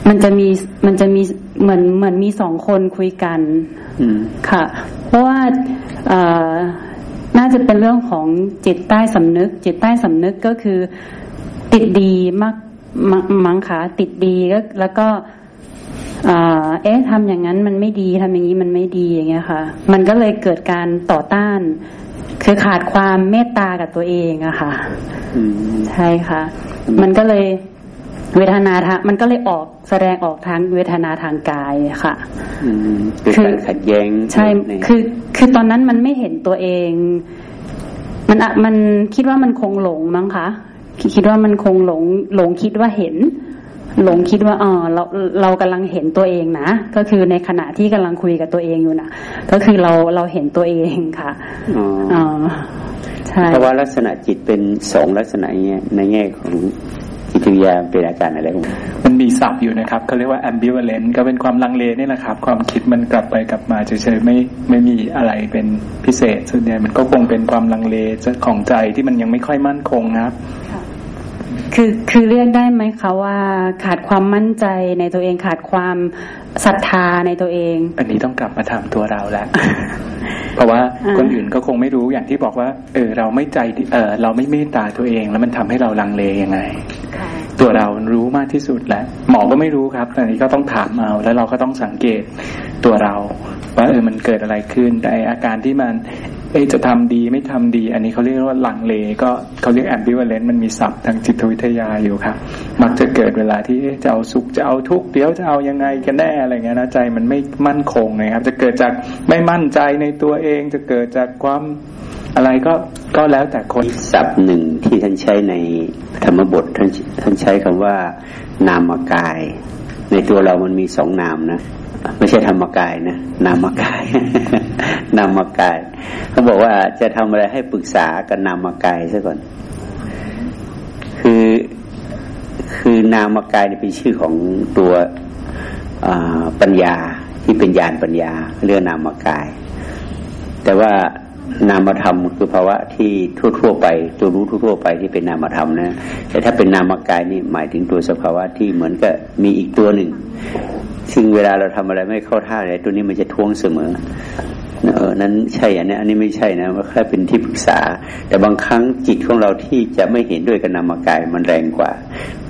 มันจะมีมันจะมีเหมือนเหมือนมีสองคนคุยกันอืมค่ะ เพราะว่าเอ่อน่าจะเป็นเรื่องของจิตใต้สำนึก จิตใต้สำนึกก็คือ ติดดีมากมมังคะติดดีก็แล้วก็อ่า เอ๊ะทำอย่างนั้นมันไม่ดีทำอย่างนี้มันไม่ดีอย่างเงี้ยค่ะ มันก็เลยเกิดการต่อต้าน คือขาดความเมตตากับตัวเองอะค่ะอืมใช่ค่ะ มันก็เลยเวทนาทางมันก็เลยออกแสดงออกทางเวทนาทางกายค่ะอืมเป็นคือการขัดแย้งใช่ในคือ คือตอนนั้นมันไม่เห็นตัวเอง มันอะมันคิดว่ามันคงหลงมั้งคะคิดคิดว่ามันคงหลงหลงคิดว่าเห็น หลงคิดว่าเออเราเรากำลังเห็นตัวเองนะ ก็คือในขณะที่กำลังคุยกับตัวเองอยู่นะก็คือเราเราเห็นตัวเองค่ะอ๋ออ๋อใช่เพราะว่าลักษณะจิตเป็นสองลักษณะเนี้ยในแง่ของจิตวิทยาเป็นอาการอะไรของมันมันมีศัพท์อยู่นะครับเขาเรียกว่า ambivalent ก็เป็นความลังเลนี่แหละครับ ความคิดมันกลับไปกลับมาเฉยๆไม่ไม่มีอะไรเป็นพิเศษส่วนใหญ่มันก็คงเป็นความลังเลของใจที่มันยังไม่ค่อยมั่นคงนะครับ คือคือเรียกได้ไหมคะว่าขาดความมั่นใจในตัวเองขาดความศรัทธาในตัวเอง อันนี้ต้องกลับมาถามตัวเราแล้ว เพราะว่าอ่าคนอื่นก็คงไม่รู้อย่างที่บอกว่า เออเราไม่ใจดีเออเราไม่เมตตาตัวเอง แล้วมันทำให้เราลังเลยังไง ตัวเรารู้มากที่สุดแล้วหมอก็ไม่รู้ครับอันนี้ก็ต้องถามเอาแล้วเราก็ต้องสังเกตตัวเราว่าเออมันเกิดอะไรขึ้นแต่ไอ้อาการที่มัน เอะจะทำดีไม่ทำดี อันนี้เขาเรียกว่าหลังเล ก็เขาเรียกแอมบิวเลนมันมีศัพท์ทางจิตวิทยาอยู่ครับ มักจะเกิดเวลาที่จะเอาสุขจะเอาทุกข์เดี๋ยวจะเอายังไงกันแน่อะไรเงี้ยนะใจมันไม่มั่นคงนะครับ จะเกิดจากไม่มั่นใจในตัวเองจะเกิดจากความอะไรก็ก็แล้วแต่คนศัพท์หนึ่งที่ท่านใช้ในธรรมบทท่านท่านใช้คำว่านามกาย ในตัวเรามันมีสองนามนะไม่ใช่ธรรมกายนะนามกาย นามกายเขาบอกว่าจะทำอะไรให้ปรึกษากับนามกายซะก่อน คือคือนามกายเป็นชื่อของตัวปัญญาที่เป็นญาณปัญญาเรื่องนามกาย แต่ว่า นามธรรมคือภาวะที่ทั่ว ๆ ไป ตัวรู้ทั่ว ๆ ไปที่เป็นนามธรรมนะแต่ถ้าเป็นนามกายนี่หมายถึงตัวสภาวะที่เหมือนกับมีอีกตัวหนึ่ง ซึ่งเวลาเราทำอะไรไม่เข้าท่าอะไรตัวนี้มันจะท้วงเสมอเออนั้นใช่อันนี้อันนี้ไม่ใช่นะมันแค่เป็นที่ปรึกษา แต่บางครั้งจิตของเราที่จะไม่เห็นด้วยกับนามกายมันแรงกว่า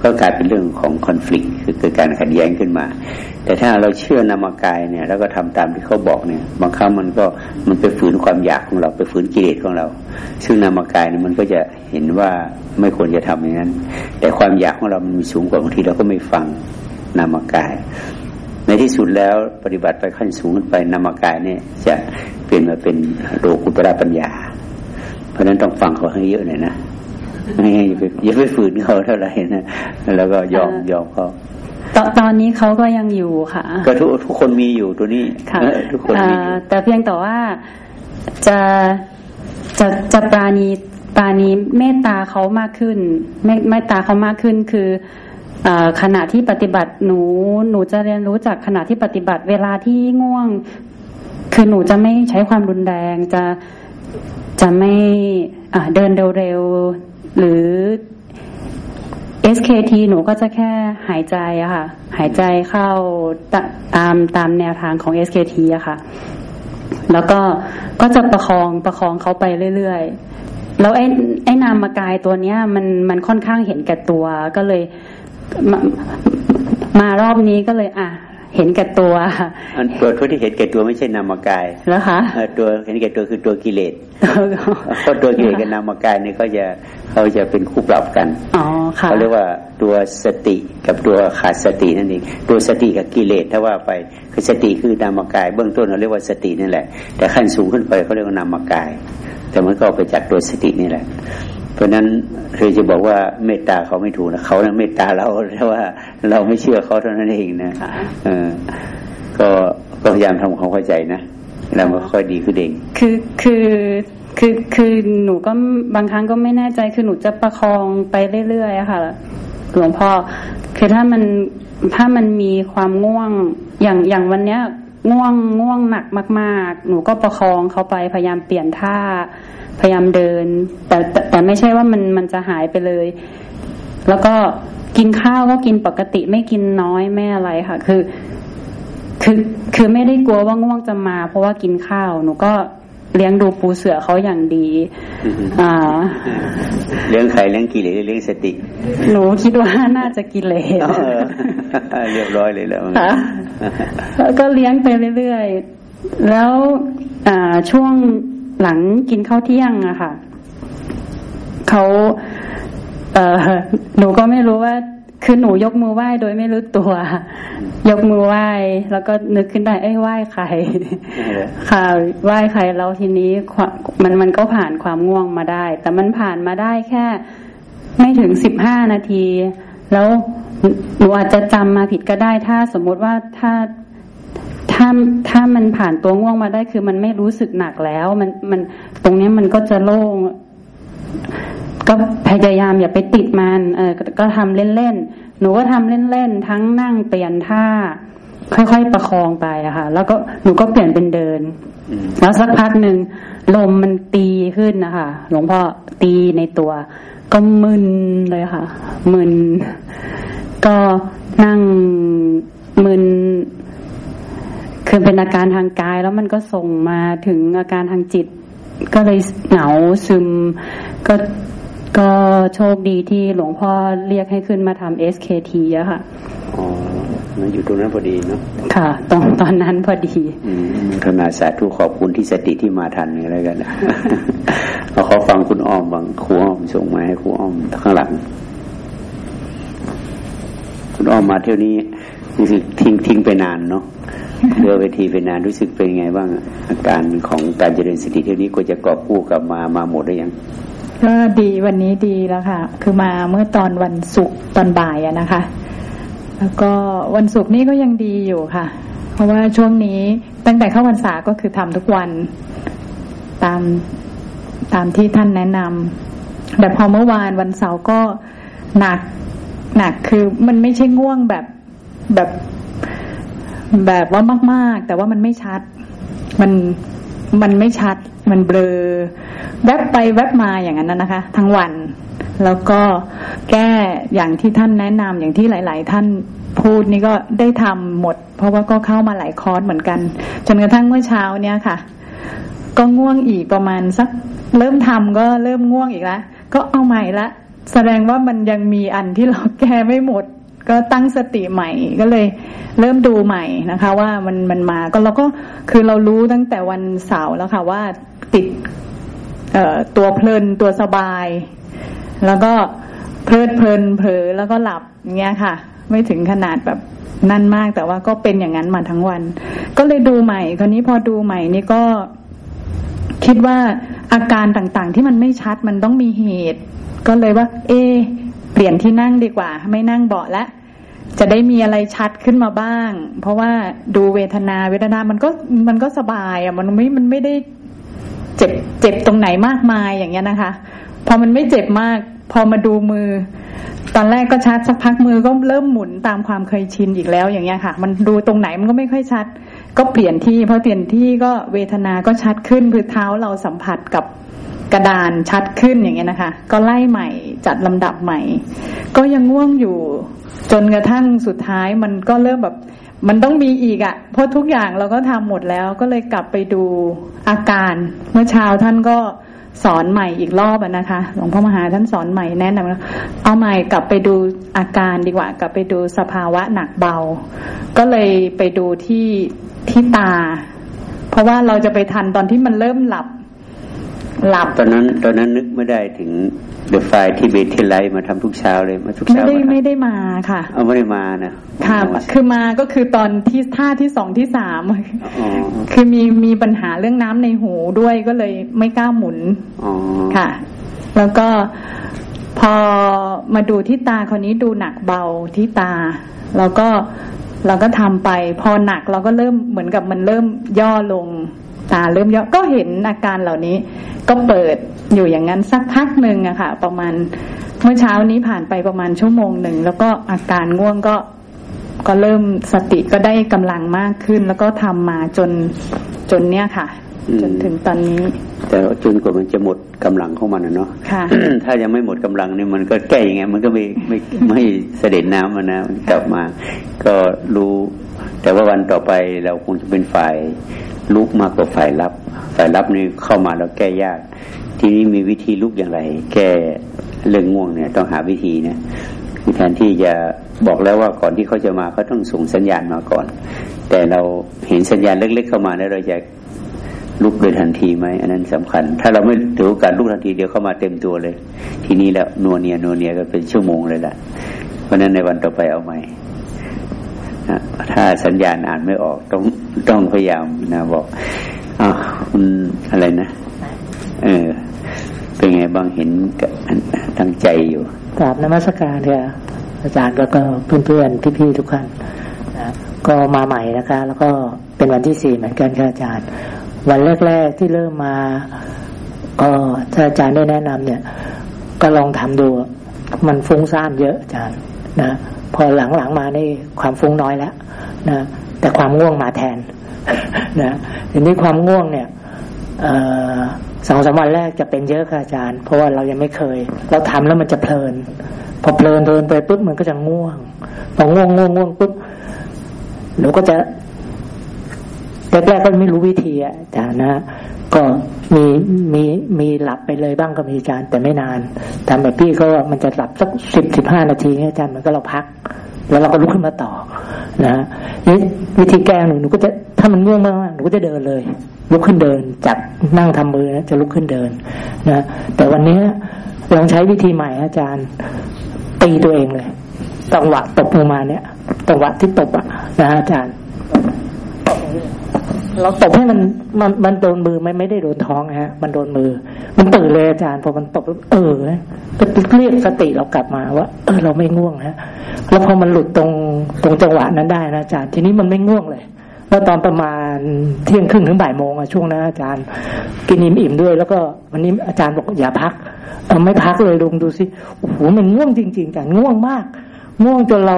ก็กลายเป็นเรื่องของคอน FLICT คือเกิดการขัดแย้งขึ้นมา แต่ถ้าเราเชื่อนามกายเนี่ย แล้วก็ทำตามที่เขาบอกเนี่ยบางครั้งมันก็มันไปฝืนความอยากของเราไปฝืนกิเลสของเรา ซึ่งนามกายเนี่ยมันก็จะเห็นว่าไม่ควรจะทำอย่างนั้น แต่ความอยากของเรามันมีสูงกว่าบางทีเราก็ไม่ฟังนามกาย ในที่สุดแล้วปฏิบัติไปขั้นสูงขึ้นไปนามกายเนี่ยจะเปลี่ยนมาเป็นโลกุตระปัญญา เพราะฉะนั้นต้องฟังเขาให้เยอะหน่อยนะ อย่าไปอย่าไปฝืนเขาเท่าไหร่นะแล้วก็ยอมยอมเขาตอนตอนนี้เขาก็ยังอยู่ค่ะก็ทุกทุกคนมีอยู่ตัวนี้ค่ะเออทุกคนมีอยู่เอ่อแต่เพียงแต่ว่าจะจะจะปราณีปราณีเมตตาเขามากขึ้นเมตเมตตาเขามากขึ้นคือเออขณะที่ปฏิบัติหนูหนูจะเรียนรู้จากขณะที่ปฏิบัติเวลาที่ง่วง คือหนูจะไม่ใช้ความรุนแรงจะจะไม่อ่าเดินเร็วๆ หรือ SKT หนูก็จะแค่หายใจอะค่ะ หายใจเข้าตตามตามแนวทางของ SKT อะค่ะ แล้วก็ก็จะประคองประคองเขาไปเรื่อยๆ แล้วไอ้ไอ้นามกายตัวเนี้ย มันมันค่อนข้างเห็นแก่ตัวก็เลยมามารอบนี้ก็เลย อะ เห็นแก่ตัวอันตัวตัวที่เห็นแก่ตัวไม่ใช่นามกายแล้วคะเออตัวเห็นแก่ตัวคือตัวกิเลสเพราะตัวกิเลสกับนามกายเนี่ยก็จะเขาจะเป็นคู่ปรับกันอ๋อค่ะเขาเรียกว่าตัวสติกับตัวขาดสตินั่นเองตัวสติกับกิเลสถ้าว่าไปคือสติคือนามกาย เบื้องต้นเราเรียกว่าสตินั่นแหละ แต่ขั้นสูงขึ้นไปเขาเรียกว่านามกาย แต่มันก็เอาไปจากตัวสตินี่แหละ เพราะฉะนั้นเธอจะบอกว่าเมตตาเขาไม่ถูกนะเขาเนี่ยเมตตาเราแต่ว่าเราไม่เชื่อเขาเท่านั้นเองนะค่ะเออก็ก็พยายามทำความเข้าใจนะแล้วมันค่อยดีขึ้นเองคือคือคือคือหนูก็บางครั้งก็ไม่แน่ใจคือหนูจะประคองไปเรื่อยๆอะค่ะหลวงพ่อคือถ้ามันถ้ามันมีความง่วงอย่างอย่างวันเนี้ยง่วงง่วงหนักมาก ๆ หนูก็ประคองเขาไปพยายามเปลี่ยนท่า พยายามเดินแต่แต่แต่ไม่ใช่ว่ามันมันจะหายไปเลย แล้วก็กินข้าวก็กินปกติไม่กินน้อยไม่อะไรค่ะ คือ คือคือไม่ได้กลัวว่าง่วงจะมา เพราะว่ากินข้าวหนูก็เลี้ยงดูปูเสือเขาอย่างดีอือฮึอ่าเลี้ยงใครเลี้ยงกิเลสหรือเลี้ยงสติ หนูคิดว่าน่าจะกิเลสเออเรียบร้อยเลยแล้วค่ะแล้วก็เลี้ยงไปเรื่อยๆ แล้วอ่าช่วง หลังกินข้าวเที่ยงอะค่ะเขาเออหนูก็ไม่รู้ว่า คือหนูยกมือไหว้โดยไม่รู้ตัว ยกมือไหว้ แล้วก็นึกขึ้นได้เอ้ยไหว้ใคร ค่ะไหว้ใครแล้วทีนี้ความมันมันก็ผ่านความง่วงมาได้ แต่มันผ่านมาได้แค่ ไม่ถึงสิบห้านาที แล้วหนูอาจจะจำมาผิดก็ได้ ถ้าสมมุติว่าถ้า ถ้าถ้ามันผ่านตัวง่วงมาได้คือมันไม่รู้สึกหนักแล้ว มันมันตรงเนี้ยมันก็จะโล่งก็พยายามอย่าไปติดมันเออก็ก็ทำเล่นๆหนูก็ทำเล่นๆทั้งนั่งเปลี่ยนท่า ค่อยๆประคองไปอะค่ะ แล้วก็หนูก็เปลี่ยนเป็นเดินอืมแล้วสักพักหนึ่งลมมันตีขึ้นนะคะหลวงพ่อตีในตัว ก็มึนเลยค่ะ มึน ก็นั่งมึน คือเป็นอาการทางกายแล้วมันก็ส่งมาถึงอาการทางจิต ก็เลยเหงาซึม ก็ก็โชคดีที่หลวงพ่อเรียกให้ขึ้นมาทำ SKT อะค่ะอ๋อมันอยู่ตรงนั้นพอดีเนาะค่ะตอนตอนนั้นพอดีอืมขนาดสาธุขอบคุณที่สติที่มาทันอะไรกันเราขอฟังคุณอ้อมบางครูอ้อมส่งมาให้ครูอ้อมข้างหลัง คุณอ้อมมาเที่ยวนี้รู้สึกทิ้งทิ้งไปนานเนาะเรือเวทีไปนานรู้สึกเป็นไงบ้างอาการของการเจริญสติเที่ยวนี้ก็จะกอบกู้กลับมามาหมดได้ยังก็ดีวันนี้ดีแล้วค่ะ คือมาเมื่อตอนวันศุกร์ตอนบ่ายอะนะคะ แล้วก็วันศุกร์นี้ก็ยังดีอยู่ค่ะ เพราะว่าช่วงนี้ตั้งแต่เข้าวันษาก็คือทำทุกวันตามตามที่ท่านแนะนำแต่พอเมื่อวานวันเสาร์ก็หนักหนักคือมันไม่ใช่ง่วงแบบแบบ แบบว่ามาก ๆ แต่ว่ามันไม่ชัด มันมันไม่ชัด มันเบลอ แวบไปแวบมาอย่างนั้นนะคะ ทั้งวัน แล้วก็แก้อย่างที่ท่านแนะนำอย่างที่หลาย ๆ ท่านพูดนี่ก็ได้ทำหมด เพราะว่าก็เข้ามาหลายคอร์สเหมือนกัน จนกระทั่งเมื่อเช้าเนี้ยค่ะ ก็ง่วงอีกประมาณสัก เริ่มทำก็เริ่มง่วงอีกแล้วก็เอาใหม่ละแสดงว่ามันยังมีอันที่เราแก้ไม่หมด ก็ตั้งสติใหม่ก็เลยเริ่มดูใหม่นะคะ ว่ามันมันมาก็เราก็คือเรารู้ตั้งแต่วันเสาร์แล้วค่ะว่าติดตัวเพลินตัวสบาย แล้วก็เพลิดเพลินเผลอแล้วก็หลับเงี้ยค่ะ ไม่ถึงขนาดแบบนั่นมากแต่ว่าก็เป็นอย่างนั้นมาทั้งวัน ก็เลยดูใหม่คราวนี้พอดูใหม่นี่ก็คิดว่าอาการต่างๆ ที่มันไม่ชัดมันต้องมีเหตุ ก็เลยว่า เอ เปลี่ยนที่นั่งดีกว่า ไม่นั่งเบาะแล้วจะได้มีอะไรชัดขึ้นมาบ้าง เพราะว่าดูเวทนาเวทนามันก็มันก็สบายอะมันไม่มันไม่ได้เจ็บเจ็บตรงไหนมากมายอย่างเงี้ยนะคะพอมันไม่เจ็บมาก พอมาดูมือ ตอนแรกก็ชัดสักพักมือก็เริ่มหมุนตามความเคยชินอีกแล้วอย่างเงี้ยค่ะ มันดูตรงไหนมันก็ไม่ค่อยชัด ก็เปลี่ยนที่พอเปลี่ยนที่ก็เวทนาก็ชัดขึ้นคือเท้าเราสัมผัสกับ กระดานชัดขึ้นอย่างเงี้ยนะคะ ก็ไล่ใหม่จัดลำดับใหม่ ก็ยังง่วงอยู่จนกระทั่งสุดท้ายมันก็เริ่มแบบมันต้องมีอีกอะ่ะ เพราะทุกอย่างเราก็ทำหมดแล้วก็เลยกลับไปดูอาการ เมื่อเช้าท่านก็สอนใหม่อีกรอบนะคะหลวงพ่อมหาท่านสอนใหม่แนะนำเอาใหม่กลับไปดูอาการดีกว่า กลับไปดูสภาวะหนักเบา ก็เลยไปดูที่ที่ตา เพราะว่าเราจะไปทันตอนที่มันเริ่มหลับ หลับ ตอนนั้นตอนนั้นนึกไม่ได้ถึงเดอะไฟที่เบทไลท์มาทำทุกเช้าเลยมาทุกเช้าไม่ได้ไม่ได้มาค่ะเอาไม่ได้มานะค่ะคือมาก็คือตอนที่ท่าที่สองที่สามคือมีมีปัญหาเรื่องน้ำในหูด้วยก็เลยไม่กล้าหมุนค่ะ แล้วก็พอมาดูที่ตาคนนี้ดูหนักเบาที่ตา แล้วก็เราก็ทำไป พอหนักเราก็เริ่มเหมือนกับมันเริ่มย่อลง ตาเริ่มย่อก็เห็นอาการเหล่านี้ ก็เปิดอยู่อย่างนั้นสักพักหนึ่งอะค่ะ ประมาณเมื่อเช้านี้ผ่านไปประมาณชั่วโมงหนึ่งแล้วก็อาการง่วงก็ก็เริ่มสติก็ได้กำลังมากขึ้น แล้วก็ทำมาจนจนเนี้ยค่ะ จนถึงตอนนี้ แต่จนกว่ามันจะหมดกำลังของมันนะเนาะถ้ายังไม่หมดกำลังเนี่ยมันก็แก้ยังไงมันก็ไม่ไม่ไม่เสด็จน้ำมันนะกลับมา ก็รู้ แต่ว่าวันต่อไปเราคงจะเป็นฝ่าย ลุกมากกว่าฝ่ายรับ ฝ่ายรับนี่เข้ามาแล้วแก้ยาก ทีนี้มีวิธีลุกอย่างไร แก้เรื่องง่วงเนี่ย ต้องหาวิธีนะแทนที่จะบอกแล้วว่าก่อนที่เขาจะมาเขาต้องส่งสัญญาณมาก่อน แต่เราเห็นสัญญาณเล็ก ๆ เข้ามาแล้วเราจะลุกโดยทันทีไหมอันนั้นสำคัญ ถ้าเราไม่ถือโอกาสลุกทันทีเดียวเข้ามาเต็มตัวเลย ทีนี้แล้วนัวเนียนัวเนียก็เป็นชั่วโมงเลยแหละเพราะนั้นในวันต่อไปเอาใหม่ ถ้าสัญญาณอ่านไม่ออกต้องต้องพยายามนะบอกอ้าวคุณอะไรนะ เออ เป็นไงบางเห็นตั้งใจอยู่กราบนมัสการค่ะอาจารย์แล้วก็เพื่อนๆพี่ๆทุกท่านนะก็มาใหม่นะคะ แล้วก็เป็นวันที่สี่เหมือนกันค่ะอาจารย์ วันแรกๆที่เริ่มมา ก็ถ้าอาจารย์ได้แนะนำเนี่ย ก็ลองทำดู มันฟุ้งซ่านเยอะอาจารย์นะ พอหลังๆมานี่ความฟุ้งน้อยแล้วนะแต่ความง่วงมาแทนนะทีนี้ความง่วงเนี่ยสองสามวันแรกจะเป็นเยอะค่ะอาจารย์ เพราะว่าเรายังไม่เคย เราทำแล้วมันจะเพลิน พอเพลินเพลินไปปุ๊บมันก็จะง่วงพอง่วงง่วงง่วงปุ๊บหนูก็จะแรกๆก็ไม่รู้วิธีอาจารย์นะ ก็มีมีมีหลับไปเลยบ้างก็มีอาจารย์แต่ไม่นานทำแบบพี่ก็มันจะหลับสักสิบสิบห้านาทีอาจารย์มันก็เราพัก แล้วเราก็ลุกขึ้นมาต่อนะนี่วิธีแก้หนูหนูก็จะถ้ามันง่วงมากหนูก็จะเดินเลย ลุกขึ้นเดินจากนั่งทำมือนะจะลุกขึ้นเดินนะแต่วันนี้ลองใช้วิธีใหม่อาจารย์ตีตัวเองเลยจังหวะตบลงมาเนี่ยจังหวะที่ตบอะนะอาจารย์ เราตบให้มันมันมันโดนมือไม่ไม่ได้โดนท้องฮะ มันโดนมือ มันตื่นเลยอาจารย์พอมันตบเออเรียกสติเรากลับมาว่าเออเราไม่ง่วงฮะแล้วพอมันหลุดตรงตรงจังหวะนั้นได้นะอาจารย์ ทีนี้มันไม่ง่วงเลยแล้วตอนประมาณเที่ยงครึ่งถึงบ่ายโมงอะช่วงนั้นอาจารย์ กินอิ่มอิ่มด้วย แล้วก็วันนี้อาจารย์บอกอย่าพักเออไม่พักเลยลงดูสิโอ้โหมันง่วงจริงๆอาจารย์ง่วงมาก ง่วงจนเรา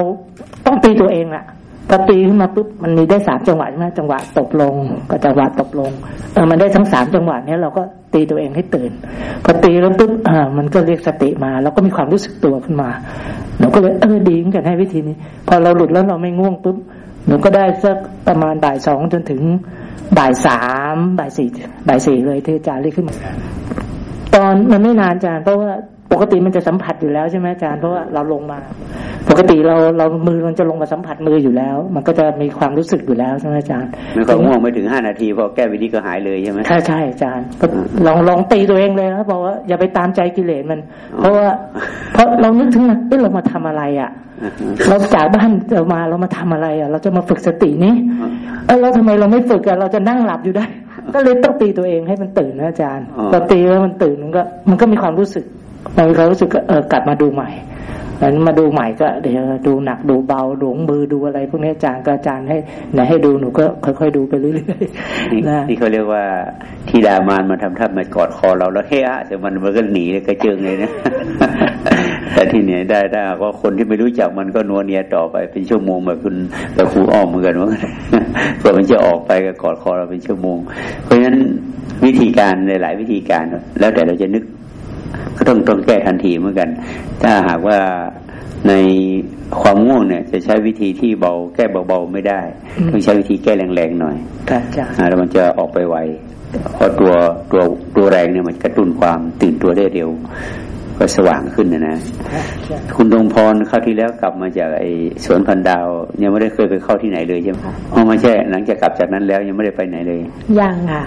ต้องตีตัวเองอะ พอตีขึ้นมาปุ๊บมันมีได้สามจังหวะใช่ไหมจังหวะตกลงกับจังหวะตกลงเออมันได้ทั้งสามจังหวะเนี้ยเราก็ตีตัวเองให้ตื่นพอตีแล้วปุ๊บอ่ามันก็เรียกสติมา แล้วก็มีความรู้สึกตัวขึ้นมาหนูก็เลยเออดีเหมือนกันให้วิธีนี้ พอเราหลุดแล้วเราไม่ง่วงปุ๊บหนูก็ได้สักประมาณบ่ายสองจนถึงบ่ายสามบ่ายสี่บ่ายสี่เลยที่อาจารย์เรียกขึ้นมาตอนมันไม่นานอาจารย์เพราะว่า ปกติมันจะสัมผัสอยู่แล้วใช่ไหมอาจารย์เพราะว่าเราลงมา ปกติเราเรามือมันจะลงมาสัมผัสมืออยู่แล้ว มันก็จะมีความรู้สึกอยู่แล้วใช่ไหมอาจารย์มันก็ง่วงไม่ถึงห้านาทีพอแก้วิธีก็หายเลยใช่ไหมใช่ใช่อาจารย์ลองลองตีตัวเองเลยนะบอกว่าอย่าไปตามใจกิเลสมัน เพราะว่าเพราะเรานึกถึงนะเอ้เรามาทำอะไรอะเราจากบ้านเรามาเรามาทำอะไรอะ เราจะมาฝึกสตินี้เออแล้วทำไมเราไม่ฝึกอะเราจะนั่งหลับอยู่ได้ ก็เลยต้องตีตัวเองให้มันตื่นนะอาจารย์พอตีแล้วมันตื่นมันก็ มันก็มีความรู้สึก มันมีความรู้สึกก็เออกลับมาดูใหม่นั้นมาดูใหม่ก็เดี๋ยวดูหนักดูเบาหลงมือดูอะไร พวกนี้อาจารย์ก็อาจารย์ให้ไหนให้ดูหนูก็ค่อยๆดูไปเรื่อยๆนะนี่เขาเรียกว่าที่ดามานมาทำท่ามากอดคอเราแล้วเฮ้อะแต่มันมันก็หนีกระเจิงเลยนะแต่ที่ไหนได้ได้ก็คนที่ไม่รู้จักมันก็นัวเนียต่อไปเป็นชั่วโมงแบบคุณแบบครูอ้อมเหมือนกันว่าเพื่อมันจะออกไปก็กอดคอเราเป็นชั่วโมง เพราะฉะนั้นวิธีการหลาย ๆ วิธีการแล้วแต่เราจะนึก ก็ต้องต้องแก้ทันทีเหมือนกัน ถ้าหากว่าในความง่วงเนี่ย จะใช้วิธีที่เบาแก้เบาๆไม่ได้ต้องใช้วิธีแก้แรงๆหน่อยค่ะอาจารย์อ่าแล้วมันจะออกไปไวเพราะตัวตัวตัวแรงเนี่ยมันกระตุ้นความตื่นตัวได้เร็ว ก็สว่างขึ้นนะนะ คุณดวงพรเข้าที่แล้วกลับมาจากไอ้สวนพันดาว ยังไม่ได้เคยไปเข้าที่ไหนเลยใช่ไหมอ๋อไม่ใช่หลังจากกลับจากนั้นแล้วยังไม่ได้ไปไหนเลยยังค่ะ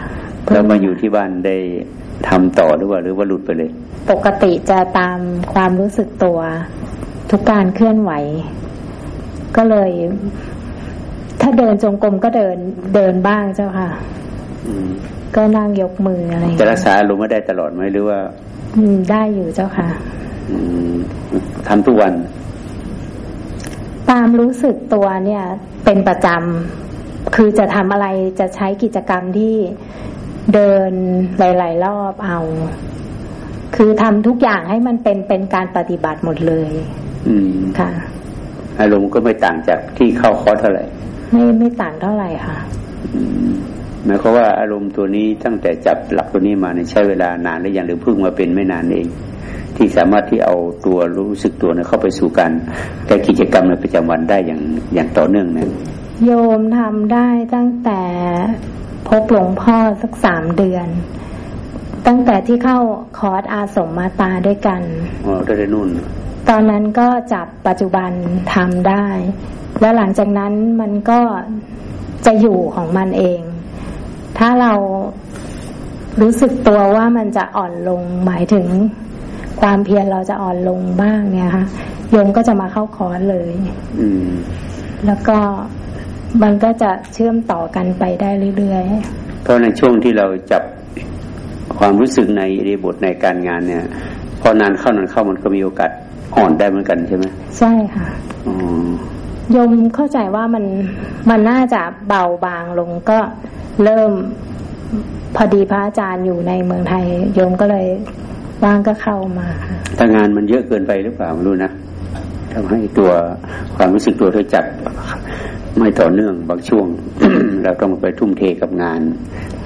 แล้วมาอยู่ที่บ้านได้ทำต่อหรือว่าหรือว่าหลุดไปเลย ปกติจะตามความรู้สึกตัว ทุกการเคลื่อนไหว ก็เลย ถ้าเดินจงกรมก็เดินเดินบ้างเจ้าค่ะอืมก็นั่งยกมืออะไรอย่างจะเงี้ยรักษาอารมณ์ไม่ได้ตลอดไหมหรือว่า อืมได้อยู่เจ้าค่ะอืมทำทุกวัน ตามรู้สึกตัวเนี่ย เป็นประจำคือจะทำอะไรจะใช้กิจกรรมที่ เดินหลาย ๆ รอบเอา คือทำทุกอย่างให้มันเป็นเป็นการปฏิบัติหมดเลย อืมค่ะ อารมณ์ก็ไม่ต่างจากที่เข้าคอร์สเท่าไหร่ ไม่ไม่ต่างเท่าไหร่ค่ะอืมหมายความว่าอารมณ์ตัวนี้ตั้งแต่จับหลักตัวนี้มาเนี่ยใช้เวลานานหรือยังหรือเพิ่งมาเป็นไม่นานเอง ที่สามารถที่เอาตัวรู้สึกตัวเนี่ยเข้าไปสู่การแก้กิจกรรมในประจำวันได้อย่างอย่างต่อเนื่องเนี่ยโยมทำได้ตั้งแต่ พบหลวงพ่อสักสามเดือน ตั้งแต่ที่เข้าคอร์สอาสมมาตาด้วยกันอ๋อได้ได้นู่น ตอนนั้นก็จับปัจจุบันทำได้ แล้วหลังจากนั้นมันก็จะอยู่ของมันเอง ถ้าเรารู้สึกตัวว่ามันจะอ่อนลงหมายถึงความเพียรเราจะอ่อนลงบ้างเนี่ยค่ะโยมก็จะมาเข้าคอร์สเลย อืมแล้วก็ มันก็จะเชื่อมต่อกันไปได้เรื่อยเพราะในช่วงที่เราจับความรู้สึกในอิริยาบทในการงานเนี่ยพอนานเข้านานเข้ามันก็มีโอกาสอ่อนได้เหมือนกันใช่ไหมๆใช่ค่ะอ๋อโยมเข้าใจว่ามันมันน่าจะเบาบางลงก็เริ่มพอดีพระอาจารย์อยู่ในเมืองไทยโยมก็เลยว่างก็เข้ามาค่ะถ้างานมันเยอะเกินไปหรือเปล่าไม่รู้นะ ทำให้ตัวความรู้สึกตัวเธอจัดไม่ต่อเนื่องบางช่วง เราต้องไปทุ่มเทกับงาน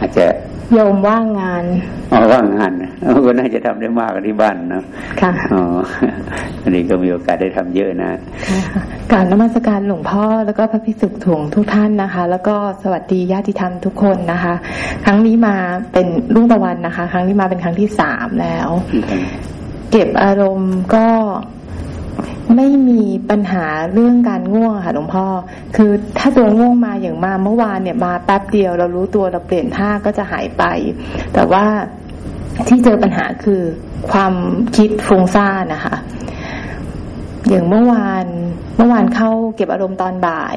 อาจจะโยมว่างงานอ๋อว่างงานนะก็น่าจะทำได้มากกว่าที่บ้านนะค่ะอ๋ออันนี้ก็มีโอกาสได้ทำเยอะนะค่ะการนมัสการหลวงพ่อแล้วก็พระภิกษุถุงทุกท่านนะคะ แล้วก็สวัสดีญาติธรรมทุกคนนะคะ ครั้งนี้มาเป็นรุ่งตะวันนะคะ ครั้งนี้มาเป็นครั้งที่สามแล้ว เก็บอารมณ์ก็ ไม่มีปัญหาเรื่องการง่วงค่ะหลวงพ่อ คือถ้าตัวง่วงมาอย่างมาเมื่อวานเนี่ยมาแป๊บเดียวเรารู้ตัวเราเปลี่ยนท่าก็จะหายไป แต่ว่าที่เจอปัญหาคือความคิดฟุ้งซ่านนะคะ อย่างเมื่อวานเมื่อวานเข้าเก็บอารมณ์ตอนบ่าย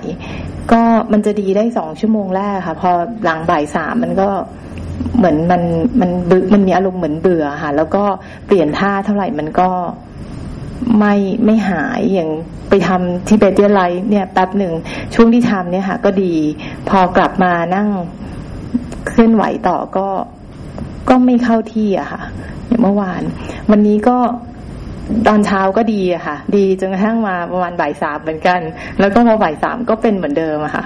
ก็มันจะดีได้สองชั่วโมงแรกค่ะ พอหลังบ่ายสามมันก็เหมือนมันมันบึมันมีอารมณ์เหมือนเบื่อค่ะ แล้วก็เปลี่ยนท่าเท่าไหร่มันก็ ไม่ไม่หายอย่างไปทำที่เบเตียไลท์เนี่ยแป๊บหนึ่งช่วงที่ทำเนี่ยค่ะ ก็ดี พอกลับมานั่งเคลื่อนไหวต่อก็ก็ไม่เข้าที่อะค่ะอย่างเมื่อวาน วันนี้ก็ตอนเช้าก็ดีอะค่ะ ดีจนกระทั่งมาประมาณบ่ายสามเหมือนกัน แล้วก็พอบ่ายสามก็เป็นเหมือนเดิมอะค่ะ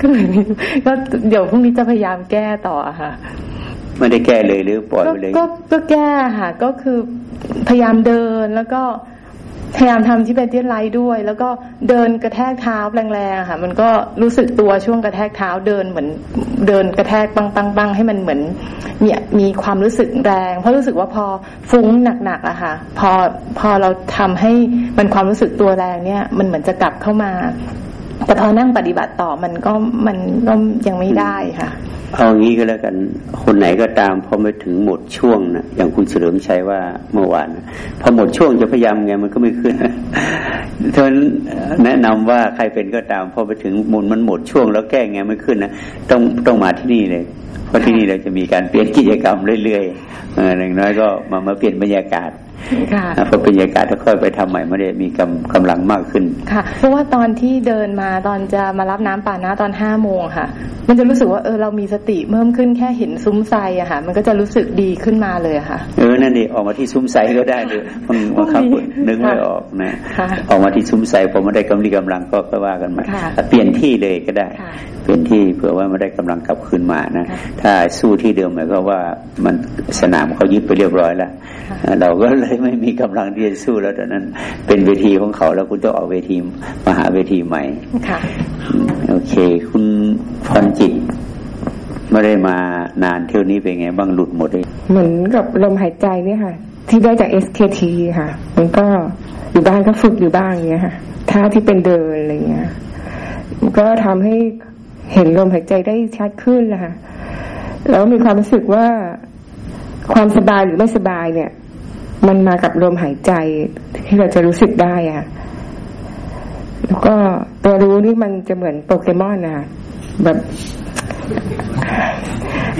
ก็เลยไม่รู้ก็เดี๋ยวพรุ่งนี้จะพยายามแก้ต่ออะค่ะไม่ได้แก้เลยหรือปล่อยก็ไปเลยก็ก็แก้ค่ะ ก็คือ พยายามเดินแล้วก็พยายามทำที่เป็นเทียนไลท์ด้วย แล้วก็เดินกระแทกเท้าแรงๆค่ะ มันก็รู้สึกตัวช่วงกระแทกเท้าเดินเหมือนเดินกระแทกปังปังปังให้มันเหมือนมีมีความรู้สึกแรง เพราะรู้สึกว่าพอฟุ้งหนักๆอะค่ะ พอพอเราทำให้มันความรู้สึกตัวแรงเนี่ย มันเหมือนจะกลับเข้ามาแต่พอนั่งปฏิบัติต่อมันก็มันก็ยังไม่ได้ค่ะ เอางี้ก็แล้วกัน คนไหนก็ตามพอไปถึงหมดช่วงนะอย่างคุณเฉลิมชัยว่าเมื่อวานนะพอหมดช่วงจะพยายามไงมันก็ไม่ขึ้นเพรานั้นแนะนำว่าใครเป็นก็ตาม พอไปถึงมุนมันหมดช่วงแล้วแก้ไงไม่ขึ้นนะต้องต้องมาที่นี่เลยเพราะที่นี่เราจะมีการเปลี่ยนกิจกรรมเรื่อยๆเอออย่างน้อยก็มามาเปลี่ยนบรรยากาศค่ะอะพอเป็นบรรยากาศแล้วค่อยไปทำใหม่ไม่ได้มีกำกำลังมากขึ้นค่ะ เพราะว่าตอนที่เดินมาตอนจะมารับน้ำป่านะตอนห้าโมงค่ะ มันจะรู้สึกว่าเออเรามีสติเพิ่มขึ้นแค่เห็นซุ้มไซอะค่ะ มันก็จะรู้สึกดีขึ้นมาเลยอะค่ะ เออนั่นดิออกมาที่ซุ้มไซก็ได้เลยบางบางครั้งคนนึกไม่ออกนะค่ะออกมาที่ซุ้มไซพอไม่ได้กำลังกำลังก็ก็ว่ากันใหมาค่ะเปลี่ยนที่เลยก็ได้ค่ะเปลี่ยนที่เผื่อว่าไม่ได้กำลังกลับคืนมานะค่ะถ้าสู้ที่เดิมหมายก็ว่ามันสนามเขายึดไปเรียบร้อยแล้วค่ะเราก็เลยไม่มีกำลังที่จะสู้แล้วตอนนั้น เป็นเวทีของเขาแล้วคุณต้องออกเวทีมาหาเวทีใหม่ค่ะอืมโอเค คุณพรจิตไม่ได้มานานเที่ยวนี้เป็นไงบ้างหลุดหมดเลยเหมือนกับลมหายใจเนี่ยค่ะ ที่ได้จาก SKT ค่ะ มันก็อยู่บ้านก็ฝึกอยู่บ้างอย่างเงี้ยค่ะท่าที่เป็นเดินอะไรเงี้ยมันก็ทำให้เห็นลมหายใจได้ชัดขึ้นนะคะ แล้วมีความรู้สึกว่าความสบายหรือไม่สบายเนี่ย มันมากับลมหายใจที่เราจะรู้สึกได้อะแล้วก็ตัวรู้นี่มันจะเหมือนโปเกมอนนะคะแบบ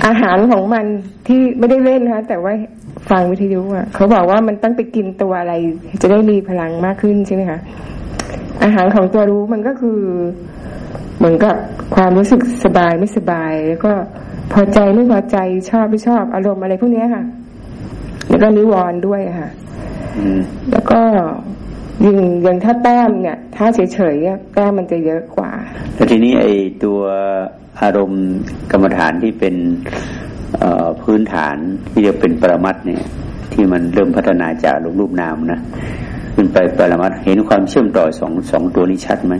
อาหารของมันที่ไม่ได้เล่นนะคะแต่ว่าฟังวิทยุอะเขาบอกว่ามันต้องไปกินตัวอะไร จะได้มีพลังมากขึ้นใช่ไหมคะอาหารของตัวรู้มันก็คือ เหมือนกับความรู้สึกสบายไม่สบาย แล้วก็ พอใจไม่พอใจชอบไม่ชอบอารมณ์อะไรพวกเนี้ยค่ะ แล้วก็นิวรณ์ด้วยค่ะอืมแล้วก็ยิงอย่างถ้าแต้มเนี่ย ถ้าเฉยๆอะแต้มมันจะเยอะกว่าแล้วทีนี้ไอ้ตัวอารมณ์กรรมฐานที่เป็นเอ่อพื้นฐานที่จะเป็นปรมัตถ์เนี่ย ที่มันเริ่มพัฒนาจากรูปรูปนามนะขึ้นไปปรมัตถ์เห็นความเชื่อมต่อสองสองตัวนี้ชัดไหม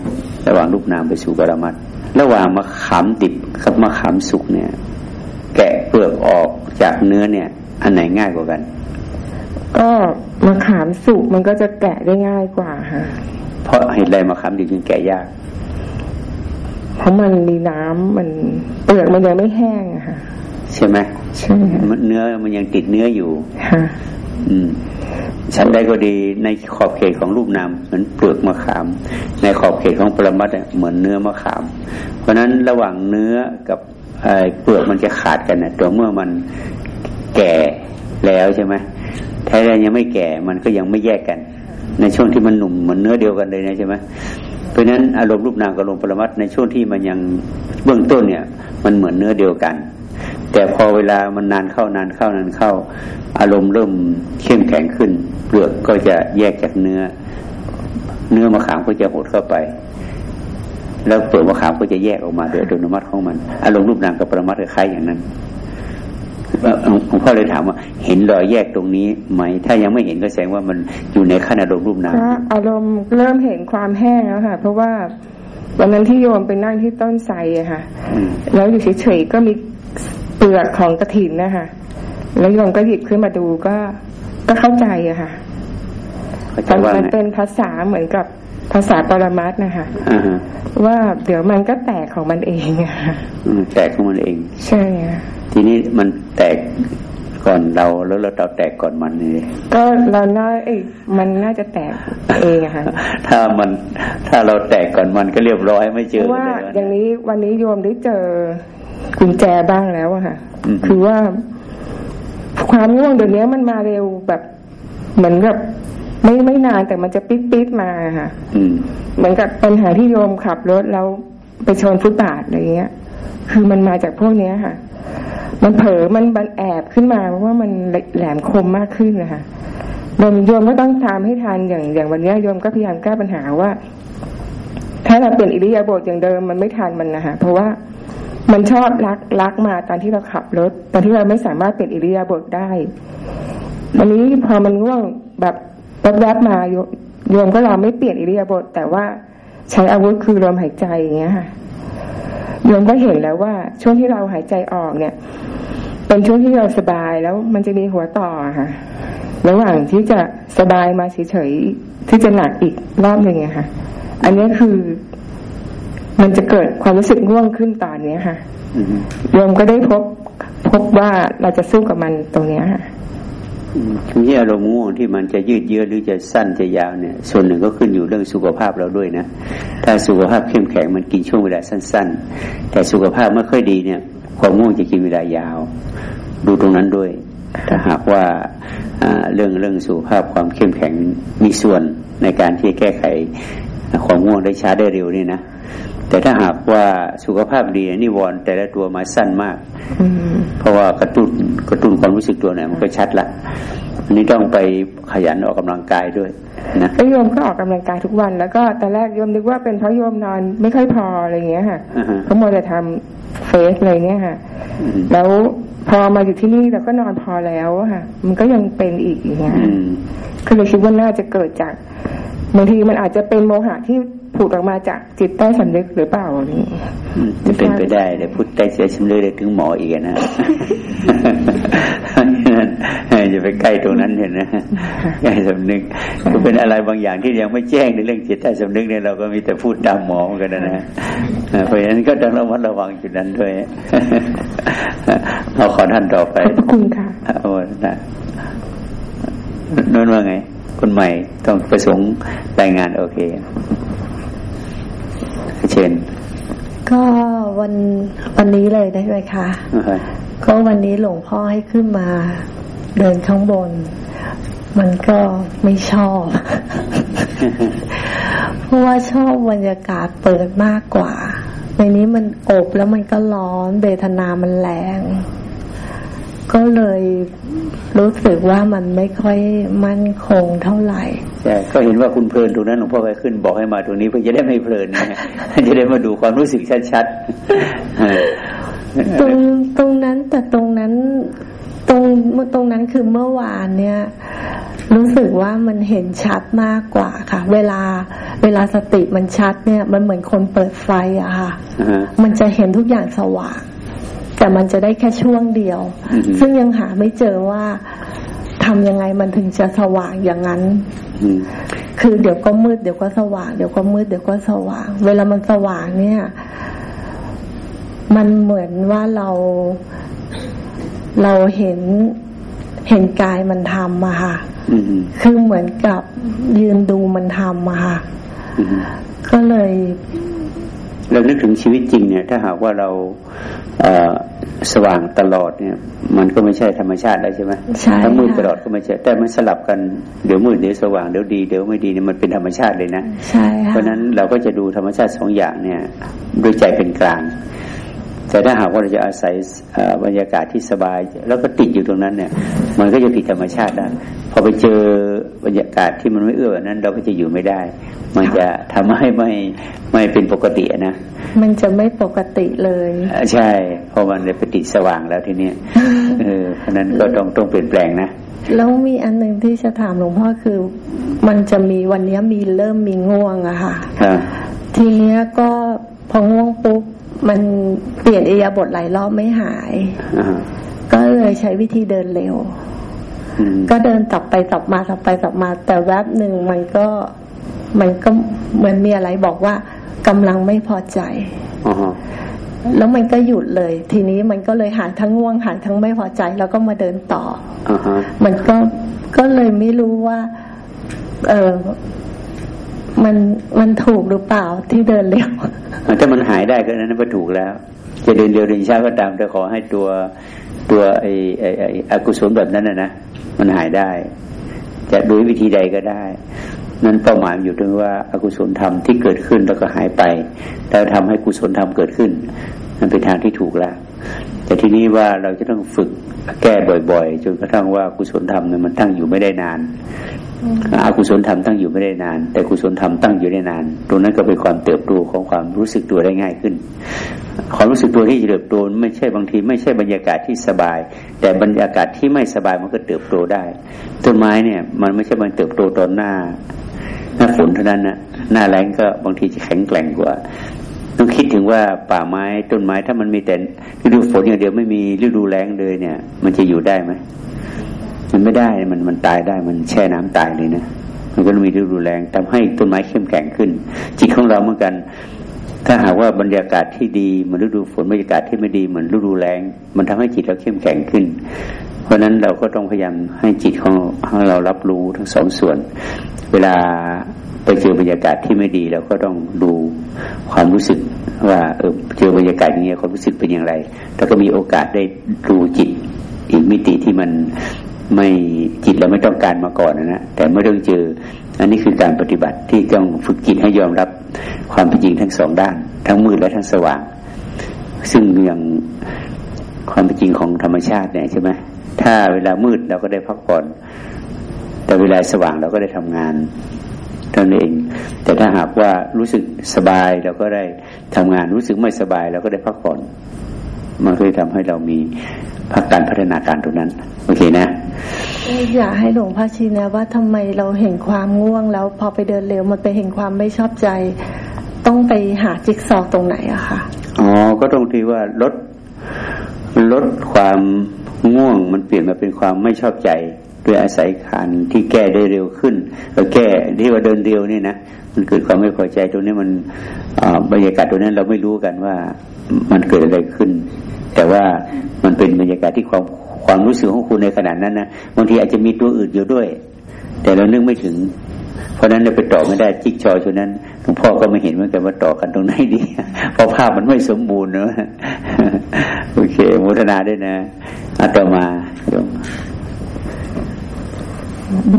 ระหว่างรูปนามไปสู่ปรมัตถ์ระหว่างมะขามดิบกับมะขามสุกเนี่ย แกะเปลือกออกจากเนื้อเนี่ย อันไหนง่ายกว่ากัน ก็มะขามสุกมันก็จะแกะได้ง่ายกว่าค่ะเพราะเหตุไรมะขามดิบจึงแกะยาก เพราะมันมีน้ำมันเปลือกมันยังไม่แห้งอะค่ะ ใช่ไหมใช่ค่ะมันเนื้อมันยังติดเนื้ออยู่ค่ะอืมฉันใดก็ดีในขอบเขตของรูปนามเหมือนเปลือกมะขาม ในขอบเขตของปรมัตถ์เนี่ยเหมือนเนื้อมะขาม เพราะฉะนั้นระหว่างเนื้อกับ เปลือกมันจะขาดกันนะตัวเมื่อมันแก่แล้วใช่ไหมถ้ายังไม่แก่มันก็ยังไม่แยกกัน ในช่วงที่มันหนุ่มเหมือนเนื้อเดียวกันเลยนะใช่ไหมเพราะฉะนั้นอารมณ์รูปนามกับอารมณ์ปรมัตในช่วงที่มันยังเบื้องต้นเนี่ย มันเหมือนเนื้อเดียวกัน แต่พอเวลามันนานเข้านานเข้านานเข้า อารมณ์เริ่มเข้มแข็งขึ้น เปลือกก็จะแยกจากเนื้อ เนื้อมะขามก็จะหดเข้าไป แล้วเปลือกมะขามก็จะแยกออกมาโดยอัตโนมัติของมัน อารมณ์รูปนามกับปรมัตถ์คล้ายอย่างนั้นหลวงพ่อเลยถามว่า เห็นรอยแยกตรงนี้ไหม ถ้ายังไม่เห็นก็แสดงว่ามันอยู่ในขั้นอารมณ์รูปนามอารมณ์เริ่มเห็นความแห้งแล้วค่ะ เพราะว่าวันนั้นที่โยมไปนั่งที่ต้นไทรอะค่ะ แล้วอยู่เฉยๆก็มีเปลือกของกระถินนะคะแล้วโยมก็หยิบขึ้นมาดูก็ก็เข้าใจอะค่ะมันเป็นภาษาเหมือนกับ ภาษาปรมัตนะคะว่าเดี๋ยวมันก็แตกของมันเองอะแตกของมันเอง ใช่ะทีนี้มันแตกก่อนเราแล้วเราเราแตกก่อนมันนี่ก็เราน่าเอ้มันน่าจะแตกเองอะค่ะถ้ามันถ้าเราแตกก่อนมันก็เรียบร้อยไม่เจอว่าอย่างนี้วันนี้โยมได้เจอกุญแจบ้างแล้วอะค่ะ คือว่า ความง่วงเดี๋ยวนี้มันมาเร็วแบบเหมือนกับ ไม่ไม่นานแต่มันจะปิดปิดมาค่ะเหมือนกับปัญหาที่โยมขับรถแล้วไปชนฟุตบาทอะไรเงี้ย คือมันมาจากพวกเนี้ยค่ะ มันเผลอมันบันแอบขึ้นมาเพราะว่ามันแหลมคมมากขึ้นนะคะโยมโยมก็ต้องตามให้ทันอย่างอย่างวันนี้โยมก็พยายามแก้ปัญหาว่า ถ้าเราเปลี่ยนอิริยาบถอย่างเดิมมันไม่ทันมันนะคะเพราะว่ามันชอบรักรักมาตอนที่เราขับรถตอนที่เราไม่สามารถเปลี่ยนอิริยาบถได้วันนี้พอมันง่วงแบบ แวบๆมาโยมก็เราไม่เปลี่ยนอิริยาบถแต่ว่าใช้อาวุธคือลมหายใจอย่างเงี้ยค่ะโยมก็เห็นแล้วว่าช่วงที่เราหายใจออกเนี่ย เป็นช่วงที่เราสบายแล้วมันจะมีหัวต่อค่ะระหว่างที่จะสบายมาเฉยๆที่จะหนักอีกรอบหนึ่งค่ะ อันนี้คือมันจะเกิดความรู้สึกง่วงขึ้นตอนนี้ค่ะโยมก็ได้พบพบว่าเราจะสู้กับมันตรงนี้ค่ะ ที่อารมณ์ง่วงที่มันจะยืดเยื้อหรือจะสั้นจะยาวเนี่ย ส่วนหนึ่งก็ขึ้นอยู่เรื่องสุขภาพเราด้วยนะ ถ้าสุขภาพเข้มแข็งมันกินช่วงเวลาสั้น ๆ แต่สุขภาพไม่ค่อยดีเนี่ย ความง่วงจะกินเวลายาว ดูตรงนั้นด้วย ถ้าหากว่าเรื่องเรื่องสุขภาพความเข้มแข็งมีส่วนในการที่แก้ไขความง่วงได้ช้าได้เร็วนี่นะ แต่ถ้าหากว่าสุขภาพดีนิวรณ์แต่ละตัวมาสั้นมาก เพราะว่ากระตุ้นกระตุ้นความรู้สึกตัวไหนมันก็ชัดละอันนี้ต้องไปขยันออกกำลังกายด้วยนะโยมก็ออกกำลังกายทุกวัน แล้วก็แต่แรกโยมนึกว่าเป็นเพราะโยมนอนไม่ค่อยพออะไรเงี้ยค่ะเพราะมัวแต่ทำเฟสอะไรเงี้ยค่ะ แล้วพอมาอยู่ที่นี่เราก็นอนพอแล้วค่ะ มันก็ยังเป็นอีกอย่างเงี้ยก็เลยคิดว่าน่าจะเกิดจากบางทีมันอาจจะเป็นโมหะที่ ผุดออกมาจากจิตใต้สำนึกหรือเปล่านี่จะเป็นไปได้แต่พูดใต้เสียสำนึกเลยถึงหมออีกนะจะไปใกล้ตรงนั้นเห็นนะใกล้สำนึกก็เป็นอะไรบางอย่างที่ยังไม่แจ้งในเรื่องจิตใต้สำนึกเนี่ยเราก็มีแต่พูดตามหมอเหมือนกันนะเพราะฉะนั้นก็ต้องระมัดระวังจุดนั้นด้วยเอาขอท่านต่อไปขอบคุณค่ะโอ้นะนั่นว่าไงคนใหม่ต้องประสงค์รายงานโอเค เชนก็วันวันนี้เลยได้ไหมคะก็วันนี้หลวงพ่อให้ขึ้นมาเดินข้างบน มันก็ไม่ชอบเพราะว่าชอบบรรยากาศเปิดมากกว่าในนี้มันอบแล้วมันก็ร้อนเบทนามันแรง ก็เลยรู้สึกว่ามันไม่ค่อยมั่นคงเท่าไหร่ใช่ก็เห็นว่าคุณเพลินตรงนั้นหลวงพ่อไปขึ้นบอกให้มาตรงนี้เพื่อจะได้ไม่เพลินนะจะได้มาดูความรู้สึกชัดๆตรงตรงนั้นแต่ตรงนั้นตรงตรงนั้นคือเมื่อวานเนี่ย รู้สึกว่ามันเห็นชัดมากกว่าค่ะ เวลาเวลาสติมันชัดเนี่ย มันเหมือนคนเปิดไฟอะค่ะมันจะเห็นทุกอย่างสว่าง แต่มันจะได้แค่ช่วงเดียว ซึ่งยังหาไม่เจอว่าทำยังไงมันถึงจะสว่างอย่างนั้นคือเดี๋ยวก็มืดเดี๋ยวก็สว่างเดี๋ยวก็มืดเดี๋ยวก็สว่าง เวลามันสว่างเนี่ย มันเหมือนว่าเราเราเห็นเห็นกายมันทำอะค่ะคือเหมือนกับยืนดูมันทำอะค่ะก็เลย เรานึกถึงชีวิตจริงเนี่ย ถ้าหากว่าเรา สว่างตลอดเนี่ย มันก็ไม่ใช่ธรรมชาติแล้วใช่ไหมถ้ามืดตลอดก็ไม่ใช่ แต่มันสลับกันเดี๋ยวมืดเดี๋ยวสว่างเดี๋ยวดีเดี๋ยวไม่ดีเนี่ยมันเป็นธรรมชาติเลยนะใช่เพราะนั้นเราก็จะดูธรรมชาติสองอย่างเนี่ยด้วยใจเป็นกลาง แต่ถ้าหากว่าเราจะอาศัยบรรยากาศที่สบาย แล้วก็ติดอยู่ตรงนั้นเนี่ย มันก็จะผิดธรรมชาติได้พอไปเจอบรรยากาศที่มันไม่เอื้อแบบนั้นเราก็จะอยู่ไม่ได้ มันจะทำให้ไม่ไม่เป็นปกตินะ มันจะไม่ปกติเลยใช่เพราะมันเลยไปติดสว่างแล้วทีเนี้ยเออเพราะนั้นก็ต้องต้องเปลี่ยนแปลงนะแล้วมีอันหนึ่งที่จะถามหลวงพ่อคือ มันจะมีวันนี้มีเริ่มมีง่วงอะค่ะทีเนี้ยก็พอง่วงปุ๊บ มันเปลี่ยนอิยาบทหลายรอบไม่หาย ก็เลยใช้วิธีเดินเร็ว ก็เดินตับไปตับมาตับไปตับมา แต่แวบหนึ่งมันก็มันก็เหมือนมีอะไรบอกว่ากำลังไม่พอใจแล้วมันก็หยุดเลย ทีนี้มันก็เลยหายทั้งง่วงหายทั้งไม่พอใจ แล้วก็มาเดินต่ออมันก็ก็เลยไม่รู้ว่า เออ มันมันถูกหรือเปล่าที่เดินเร็วถ้ามันหายได้ก็นั้นก็ถูกแล้ว จะเดินเร็วเดินช้าก็ตามแต่ขอให้ตัวตัวไอ้ไอ้ไอ้อกุศลแบบนั้นนะนะมันหายได้ จะด้วยวิธีใดก็ได้ นั้นเป้าหมายอยู่ตรงว่าอากุศลธรรมที่เกิดขึ้นแล้วก็หายไปแล้วทำให้กุศลธรรมเกิดขึ้น มันเป็นทางที่ถูกแล้วแต่ทีนี้ว่าเราจะต้องฝึกแก้บ่อยๆจนกระทั่งว่ากุศลธรรมเนี่ยมันตั้งอยู่ไม่ได้นาน อากุศลธรรมตั้งอยู่ไม่ได้นาน แต่กุศลธรรมตั้งอยู่ได้นาน ตรงนั้นก็เป็นความเติบโตของความรู้สึกตัวได้ง่ายขึ้น ความรู้สึกตัวที่เติบโตไม่ใช่บางทีไม่ใช่บรรยากาศที่สบาย แต่บรรยากาศที่ไม่สบายมันก็เติบโตได้ ต้นไม้เนี่ย มันไม่ใช่มันเติบโตตอนหน้า หน้าฝนเท่านั้นนะหน้าแรงก็บางทีจะแข็งแกร่งกว่าต้องคิดถึงว่าป่าไม้ต้นไม้ถ้ามันมีแต่ฤดูฝนอย่างเดียวไม่มีฤดูแล้งเลยเนี่ย มันจะอยู่ได้ไหม มันไม่ได้มันมันตายได้มันแช่น้ำตายเลยนะมันก็มีฤดูแรงทำให้ต้นไม้เข้มแข็งขึ้น จิตของเราเหมือนกัน ถ้าหากว่าบรรยากาศที่ดีเหมือนฤดูฝนบรรยากาศที่ไม่ดีเหมือนฤดูแรงมันทำให้จิตเราเข้มแข็งขึ้น เพราะนั้นเราก็ต้องพยายามให้จิตของเรารับรู้ทั้งสองส่วน เวลาไปเจอบรรยากาศที่ไม่ดีเราก็ต้องดูความรู้สึกว่าเออเจอบรรยากาศอย่างนี้ความรู้สึกเป็นอย่างไร แล้วก็มีโอกาสได้ดูจิตอีกมิติที่มัน ไม่จิตเราไม่ต้องการมาก่อนนะแต่เมื่อต้องเจอ อันนี้คือการปฏิบัติที่ต้องฝึกจิตให้ยอมรับความเป็นจริงทั้งสองด้าน ทั้งมืดและทั้งสว่าง ซึ่งอย่างความเป็นจริงของธรรมชาติเนี่ยใช่ไหมถ้าเวลามืดเราก็ได้พักผ่อน แต่เวลาสว่างเราก็ได้ทำงานท่านเอง แต่ถ้าหากว่ารู้สึกสบายเราก็ได้ทำงานรู้สึกไม่สบายเราก็ได้พักผ่อน มันก็จะทำให้เรามีพักการพัฒนาการตรงนั้น โอเคนะ อยากให้หลวงพ่อชี้นะว่าทำไมเราเห็นความง่วงแล้วพอไปเดินเร็วมันไปเห็นความไม่ชอบใจ ต้องไปหาจิ๊กซอตรงไหนอะคะอ๋อ ก็ตรงที่ว่าลดลดความง่วงมันเปลี่ยนมาเป็นความไม่ชอบใจด้วยอาศัยขันที่แก้ได้เร็วขึ้นแก้ที่ว่าเดินเร็วนี่นะมันเกิดความไม่พอใจตรงนี้มันบรรยากาศตรงนั้นเราไม่รู้กันว่ามันเกิดอะไรขึ้น แต่ว่ามันเป็นบรรยากาศที่ความความรู้สึกของคุณในขณะนั้นนะบางทีอาจจะมีตัวอื่นอยู่ด้วย แต่เรานึกไม่ถึง เพราะนั้นเราไปต่อไม่ได้จิกชอชนั้นหลวงพ่อก็ไม่เห็นเหมือนกันว่าต่อกันตรงไหนดีเพราะภาพมันไม่สมบูรณ์เนอะโอเคมุทนาด้วยนะอาตมาโยม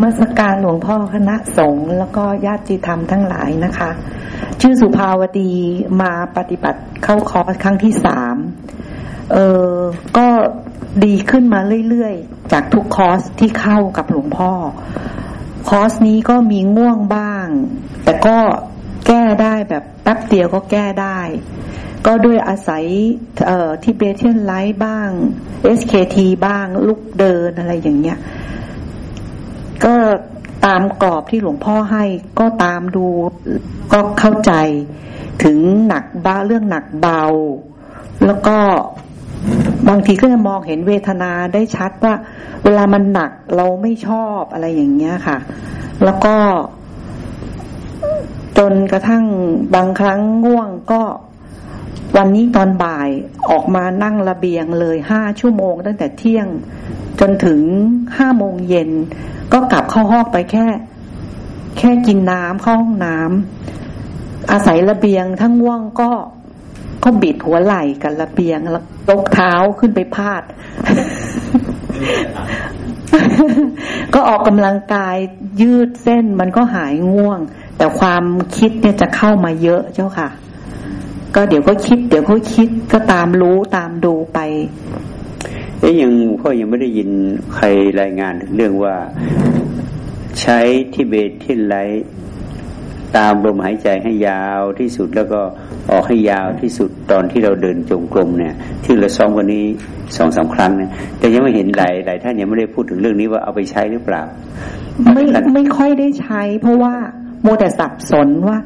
มาสการหลวงพ่อคณะสงฆ์แล้วก็ญาติธรรมทั้งหลายนะคะ ชื่อสุภาวดีมาปฏิบัติเข้าคอร์สครั้งที่สาม เออก็ดีขึ้นมาเรื่อยๆ จากทุกคอร์สที่เข้ากับหลวงพ่อ คอร์สนี้ก็มีง่วงบ้าง แต่ก็แก้ได้แบบแป๊บเดียวก็แก้ได้ ก็ด้วยอาศัยเอ่อที่เบเทียนไลท์บ้าง SKT บ้างลุกเดินอะไรอย่างเงี้ย ก็ตามกรอบที่หลวงพ่อให้ก็ตามดูก็เข้าใจถึงหนักบ้าเรื่องหนักเบา แล้วก็ บางทีก็จะมองเห็นเวทนาได้ชัดว่า เวลามันหนักเราไม่ชอบอะไรอย่างเงี้ยค่ะ แล้วก็ จนกระทั่งบางครั้งง่วงก็วันนี้ตอนบ่ายออกมานั่งระเบียงเลยห้าชั่วโมง ตั้งแต่เที่ยงจนถึงห้าโมงเย็น ก็กลับเข้าห้องไปแค่ แค่กินน้ำเข้าห้องน้ำอาศัยระเบียงทั้งง่วงก็ ก็บิดหัวไหล่กันระเบียงแล้วยกเท้าขึ้นไปพาด ก็ออกกำลังกายยืดเส้นมันก็หายง่วง แต่ความคิดเนี่ยจะเข้ามาเยอะเจ้าค่ะ ก็เดี๋ยวก็คิด เดี๋ยวก็คิดก็ตามรู้ตามดูไปเอ๊ยยังพ่อยังไม่ได้ยินใครรายงานเรื่องว่าใช้ที่เบสที่ไหล ตามลมหายใจให้ยาวที่สุดแล้วก็ออกให้ยาวที่สุดตอนที่เราเดินจงกรมเนี่ย ที่เราซ้อมวันนี้สองสาครั้งเนี่ยแต่ยังไม่เห็นหลายหลายท่านยังไม่ได้พูดถึงเรื่องนี้ว่าเอาไปใช้หรือเปล่า ไม่ไม่ค่อยได้ใช้ เพราะว่าโมแต่สับสนว่า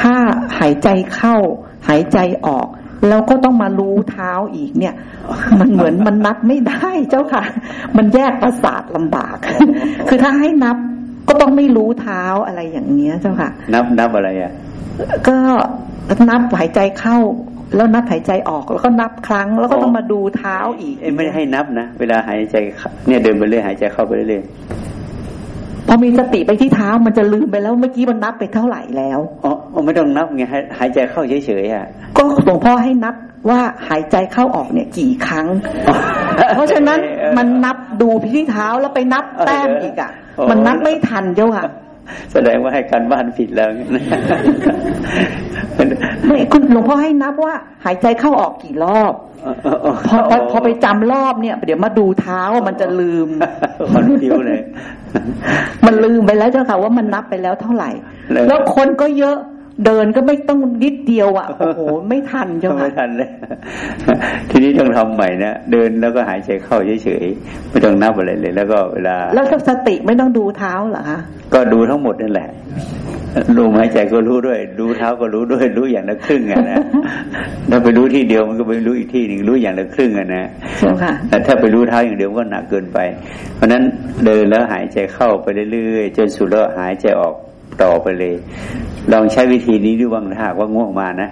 ถ้าหายใจเข้า หายใจออกแล้วก็ต้องมารู้เท้าอีกเนี่ย มันเหมือนมันนับไม่ได้เจ้าค่ะ มันแยกประสาทลำบาก คือถ้าให้นับ ก็ต้องไม่รู้เท้าอะไรอย่างเนี้ยเจ้าค่ะ นับนับอะไรอะก็นับหายใจเข้า แล้วนับหายใจออกแล้วก็นับครั้ง แล้วก็ต้องมาดูเท้าอีกเอ้ยไม่ได้ให้นับนะเวลาหายใจเข้าเนี่ยเดินไปเรื่อยหายใจเข้าไปเรื่อยพอมีสติไปที่เท้ามันจะลืมไปแล้วเมื่อกี้มันนับไปเท่าไหร่แล้วอ๋อไม่ต้องนับไงหายใจเข้าเฉยๆอะก็หลวงพ่อให้นับว่าหายใจเข้าออกเนี่ยกี่ครั้ง เพราะฉะนั้นมันนับดูพิที่เท้าแล้วไปนับแต้มอีกอะ มันนับไม่ทันเจ้าค่ะ แสดงว่าให้การบ้านผิดแล้วไม่คุณหลวงพ่อให้นับว่า หายใจเข้าออกกี่รอบพอพอพอไปจำรอบเนี่ย เดี๋ยวมาดูเท้ามันจะลืมมันฟิวเลย มันลืมไปแล้วเจ้าค่ะว่ามันนับไปแล้วเท่าไหร่ แล้วคนก็เยอะ เดินก็ไม่ต้องนิดเดียวอะโอ้โหไม่ทันเจ้าค่ะไม่ทันเลยทีนี้ต้องทำใหม่นะเดินแล้วก็หายใจเข้าเฉยๆไม่ต้องนับอะไรเลย แล้วก็เวลา แล้วสติไม่ต้องดูเท้าเหรอคะก็ดูทั้งหมดนั่นแหละลมหายใจก็รู้ด้วย ดูเท้าก็รู้ด้วย รู้อย่างละครึ่งอะนะถ้าไปรู้ที่เดียวมันก็ไปรู้อีกที่หนึ่งรู้อย่างละครึ่งอะนะใช่ค่ะแต่ถ้าไปรู้เท้าอย่างเดียวก็หนักเกินไป เพราะนั้นเดินแล้วหายใจเข้าไปเรื่อยๆจนสุดแล้วหายใจออก ต่อไปเลย ลองใช้วิธีนี้ดูบ้างถ้าหากว่าง่วงมานะ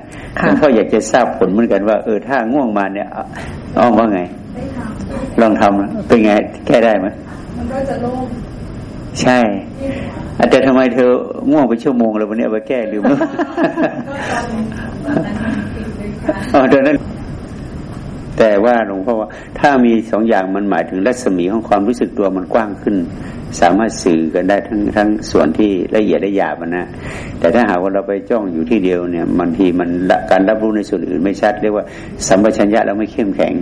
เขาอยากจะทราบผลเหมือนกันว่าเออถ้าง่วงมาเนี่ยอ้อมว่าไง ลองทำเป็นไงแก้ได้ไหมมันก็จะโล่งใช่แต่ทำไมเธอง่วงไปชั่วโมงแล้ววันนี้เอาไปแก้ลืมอ๋อเดี๋ยวนั้น แต่ว่าหลวงพ่อว่าถ้ามีสองอย่างมันหมายถึงรัศมีของความรู้สึกตัวมันกว้างขึ้น สามารถสื่อกันได้ทั้งทั้งส่วนที่ละเอียดละหยาบนะ แต่ถ้าหากว่าเราไปจ้องอยู่ที่เดียวเนี่ยบางทีมันการรับรู้ในส่วนอื่นไม่ชัด เรียกว่าสัมปชัญญะเราไม่เข้มแข็ง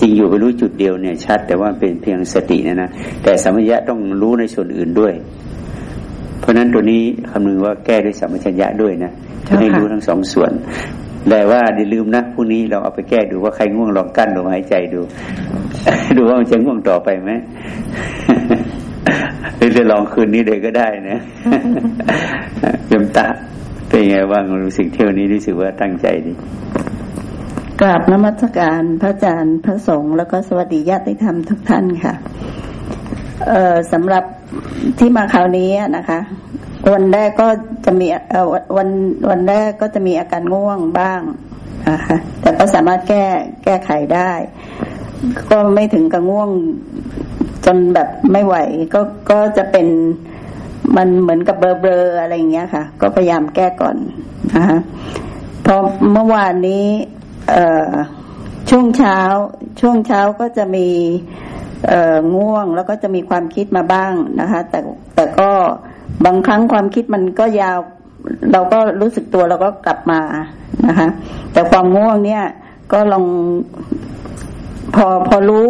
จริงอยู่ไปรู้จุดเดียวเนี่ยชัด แต่ว่าเป็นเพียงสตินะนะแต่สัมปชัญญะต้องรู้ในส่วนอื่นด้วย เพราะฉะนั้นตัวนี้คำนึงว่าแก้ด้วยสัมปชัญญะด้วยนะให้รู้ทั้งสองส่วน แต่ว่าอย่าลืมนะพรุ่งนี้เราเอาไปแก้ดูว่าใครง่วงลองกั้นลมหายใจดู ดูว่ามันจะง่วงต่อไปไหมหรือจะลองคืนนี้เลยก็ได้นะยมตาเป็นไงบ้างรู้สึกเที่ยวนี้รู้สึกว่าตั้งใจดีกราบนมัสการพระอาจารย์พระสงฆ์แล้วก็สวัสดีญาติธรรมทุกท่านค่ะ เอ่อสำหรับที่มาคราวนี้นะคะ วันแรกก็จะมีวันวันแรกก็จะมีอาการง่วงบ้างนะคะแต่ก็สามารถแก้แก้ไขได้ ก็ไม่ถึงกับง่วงจนแบบไม่ไหว ก็ก็จะเป็นมันเหมือนกับเบลอๆอะไรอย่างเงี้ยค่ะ ก็พยายามแก้ก่อนนะคะพอเมื่อวานนี้เอช่วงเช้า ช่วงเช้าก็จะมีเอง่วงแล้วก็จะมีความคิดมาบ้างนะคะ แต่แต่ก็ บางครั้งความคิดมันก็ยาว เราก็รู้สึกตัวเราก็กลับมานะคะ แต่ความง่วงเนี่ย ก็ลองพอพอรู้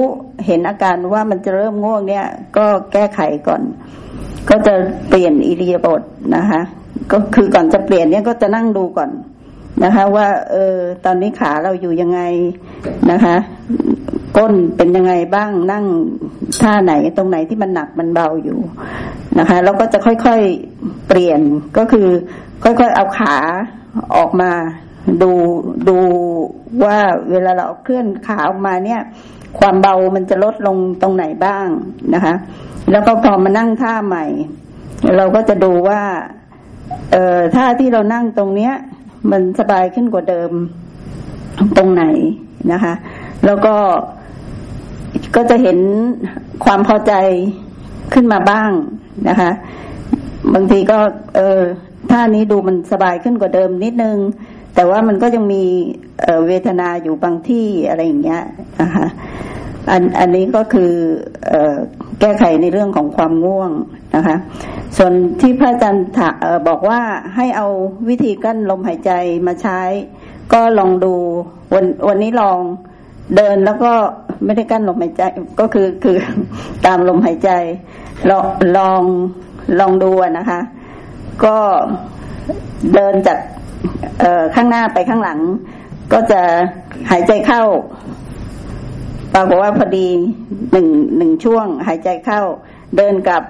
เห็นอาการว่ามันจะเริ่มง่วงเนี่ย ก็แก้ไขก่อน ก็จะเปลี่ยนอิริยาบถนะคะ ก็คือก่อนจะเปลี่ยนเนี่ยก็จะนั่งดูก่อน นะคะ ว่าเออตอนนี้ขาเราอยู่ยังไงนะคะ ก้นเป็นยังไงบ้างนั่งท่าไหนตรงไหนที่มันหนักมันเบาอยู่นะคะแล้วก็จะค่อยๆเปลี่ยนก็คือ ค่อยๆเอาขาออกมาดูดูว่าเวลาเราเคลื่อนขาออกมาเนี่ย ความเบามันจะลดลงตรงไหนบ้างนะคะ แล้วก็พอมานั่งท่าใหม่ เราก็จะดูว่า เอ่อท่าที่เรานั่งตรงเนี้ย มันสบายขึ้นกว่าเดิมตรงไหนนะคะ แล้วก็ก็จะเห็นความพอใจขึ้นมาบ้างนะคะ บางทีก็ เออท่านี้ดูมันสบายขึ้นกว่าเดิมนิดนึง แต่ว่ามันก็ยังมีเเวทนาอยู่บางที่อะไรอย่างเงี้ยนะคะอันอันนี้ก็คืออ แก้ไขในเรื่องของความง่วงนะคะ ส่วนที่พระอาจารย์บอกว่าให้เอาวิธีกั้นลมหายใจมาใช้ ก็ลองดูวันวันนี้ลองเดินแล้วก็ไม่ได้กั้นลมหายใจก็คือคือตามลมหายใจลองลองลองดูนะคะ ก็เดินจากข้างหน้าไปข้างหลัง ก็จะหายใจเข้า ปรากฏว่าพอดีหนึ่งหนึ่งช่วง หายใจเข้า เดินกลับ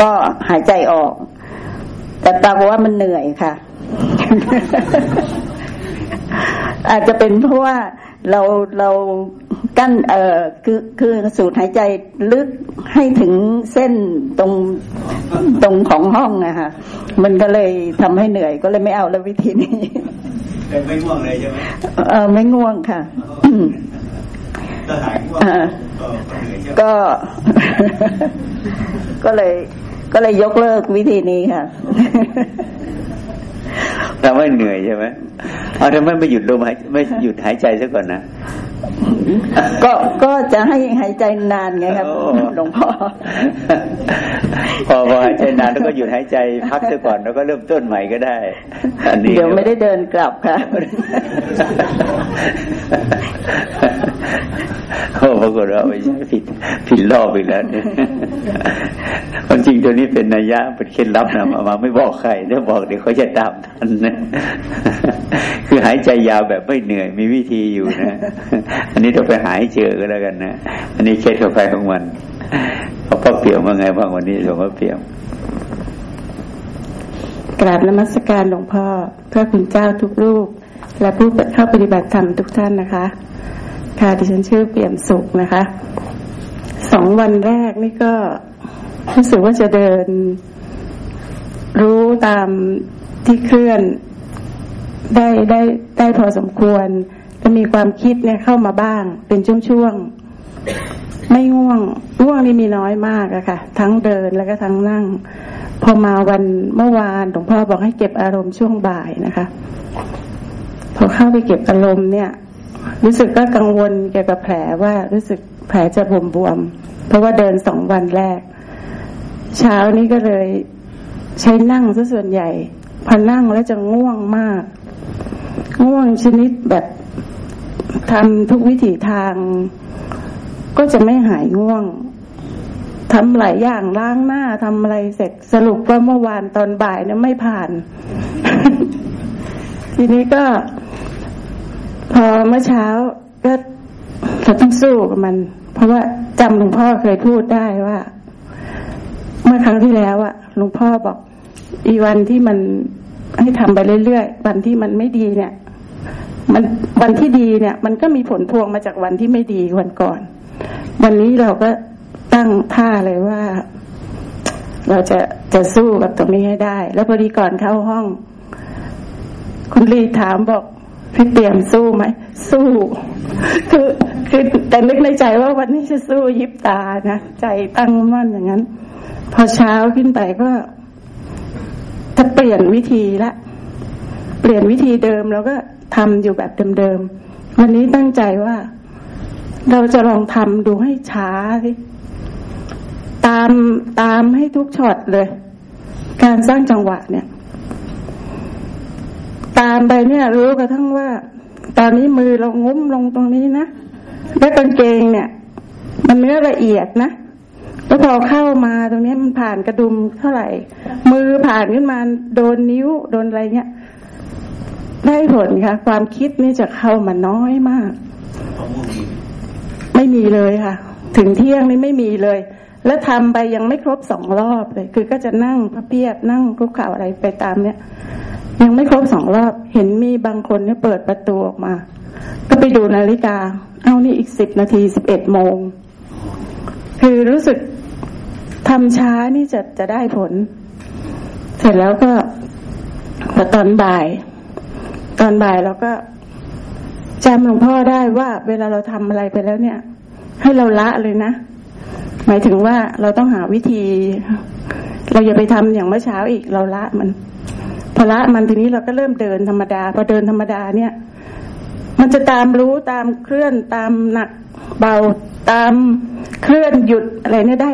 ก็หายใจออก แต่ปรากฏว่ามันเหนื่อยค่ะ อาจจะเป็นเพราะว่าเราเรากั้นเอ่อคือคือสูดหายใจลึกให้ถึงเส้นตรงตรงของห้องอะค่ะมันก็เลยทำให้เหนื่อยก็เลยไม่เอาแล้ววิธีนี้ไม่ง่วงเลยใช่ไหมเออไม่ง่วงค่ะ ก็หายง่วงก็ ก็เลย ก็เลยยกเลิกวิธีนี้ค่ะทำให้เหนื่อยใช่ไหมเอาทำไมไม่หยุดลมหายไม่หยุดหายใจซะก่อนนะ ก็ก็จะให้หายใจนานไงครับหลวงพ่อพอพอหายใจนานแล้วก็หยุดหายใจพักซะก่อนแล้วก็เริ่มต้นใหม่ก็ได้ อันนี้เดี๋ยวไม่ได้เดินกลับค่ะโอ้ปรากฏว่าไม่ใช่ผิดผิดรอบอีกแล้วเนี่ยความจริงตัวนี้เป็นนัยยะเป็นเคล็ดลับนะมามาไม่บอกใครถ้าบอกเดี๋ยวเขาจะตามทันนะคือหายใจยาวแบบไม่เหนื่อยมีวิธีอยู่นะอันนี้ต้องไปหายเจอก็แล้วกันนะ อันนี้เคล็ดกาแฟของมันเขาพ่อเปี่ยมว่าไงบ้างวันนี้หลวงพ่อเปี่ยมกราบนมัสการหลวงพ่อพื่อคุณเจ้าทุกรูป และผู้เข้าปฏิบัติธรรมทุกท่านนะคะ ค่ะดิฉันชื่อเปี่ยมสุขนะคะสองวันแรกนี่ก็รู้สึกว่าจะเดิน รู้ตามที่เคลื่อนได้ได้ได้พอสมควร จะมีความคิดเนี่ยเข้ามาบ้าง เป็นช่วงๆไม่ง่วงง่วงนี่มีน้อยมากอะค่ะ ทั้งเดินแล้วก็ทั้งนั่ง พอมาวันเมื่อวานหลวงพ่อบอกให้เก็บอารมณ์ช่วงบ่ายนะคะ พอเข้าไปเก็บอารมณ์เนี่ย รู้สึกก็กังวลเกี่ยวกับแผลว่ารู้สึกแผลจะบวมบวมเพราะว่าเดินสองวันแรก เช้านี้ก็เลยใช้นั่งซะส่วนใหญ่ พอนั่งแล้วจะง่วงมาก ง่วงชนิดแบบ ทำทุกวิถีทาง ก็จะไม่หายง่วงทำหลายอย่างล้างหน้าทำอะไรเสร็จสรุปว่าเมื่อวานตอนบ่ายเนี่ยไม่ผ่าน ทีนี้ก็ พอเมื่อเช้าก็เราต้องสู้กับมัน เพราะว่าจำหลวงพ่อเคยพูดได้ว่า เมื่อครั้งที่แล้วอะหลวงพ่อบอก อีวันที่มันให้ทำไปเรื่อยๆวันที่มันไม่ดีเนี่ย มันวันที่ดีเนี่ย มันก็มีผลพวงมาจากวันที่ไม่ดีวันก่อน วันนี้เราก็ตั้งท่าเลยว่า เราจะจะสู้กับตรงนี้ให้ได้ แล้วพอดีก่อนเข้าห้อง คุณลีถามบอกพี่เตรียมสู้ไหมสู้ คือคือแต่นึกในใจว่าวันนี้จะสู้ยิบตานะใจตั้งมั่นอย่างนั้น พอเช้าขึ้นไปก็จะเปลี่ยนวิธีละ เปลี่ยนวิธีเดิมแล้วก็ ทำอยู่แบบเดิมๆ วันนี้ตั้งใจว่า เราจะลองทำดูให้ช้าสิตามตามให้ทุกช็อตเลย การสร้างจังหวะเนี่ย ตามไปเนี่ย รู้กระทั่งว่า ตอนนี้มือเรางุ้มลงตรงนี้นะและกางเกงเนี่ย มันเนื้อละเอียดนะแล้วพอเข้ามาตรงนี้มันผ่านกระดุมเท่าไหร่ มือผ่านขึ้นมาโดนนิ้วโดนอะไรเงี้ย ได้ผลค่ะ ความคิดนี่จะเข้ามาน้อยมาก ไม่มีเลยค่ะ ถึงเที่ยงนี่ไม่มีเลย แล้วทำไปยังไม่ครบสองรอบเลย คือก็จะนั่งพระเพียบนั่งคุกเข่าอะไรไปตามเนี้ยยังไม่ครบสองรอบ เห็นมีบางคนเนี่ยเปิดประตูออกมา ก็ไปดูนาฬิกา เอานี่อีกสิบนาทีสิบเอ็ดโมง คือรู้สึกทำช้านี่จะจะได้ผล เสร็จแล้วก็พอตอนบ่าย ตอนบ่ายเราก็จำหลวงพ่อได้ว่าเวลาเราทำอะไรไปแล้วเนี่ย ให้เราละเลยนะ หมายถึงว่าเราต้องหาวิธี เราอย่าไปทำอย่างเมื่อเช้าอีกเราละมัน พอละมันทีนี้เราก็เริ่มเดินธรรมดา พอเดินธรรมดาเนี่ย มันจะตามรู้ตามเคลื่อนตามหนักเบาตามเคลื่อนหยุดอะไรเนี่ยได้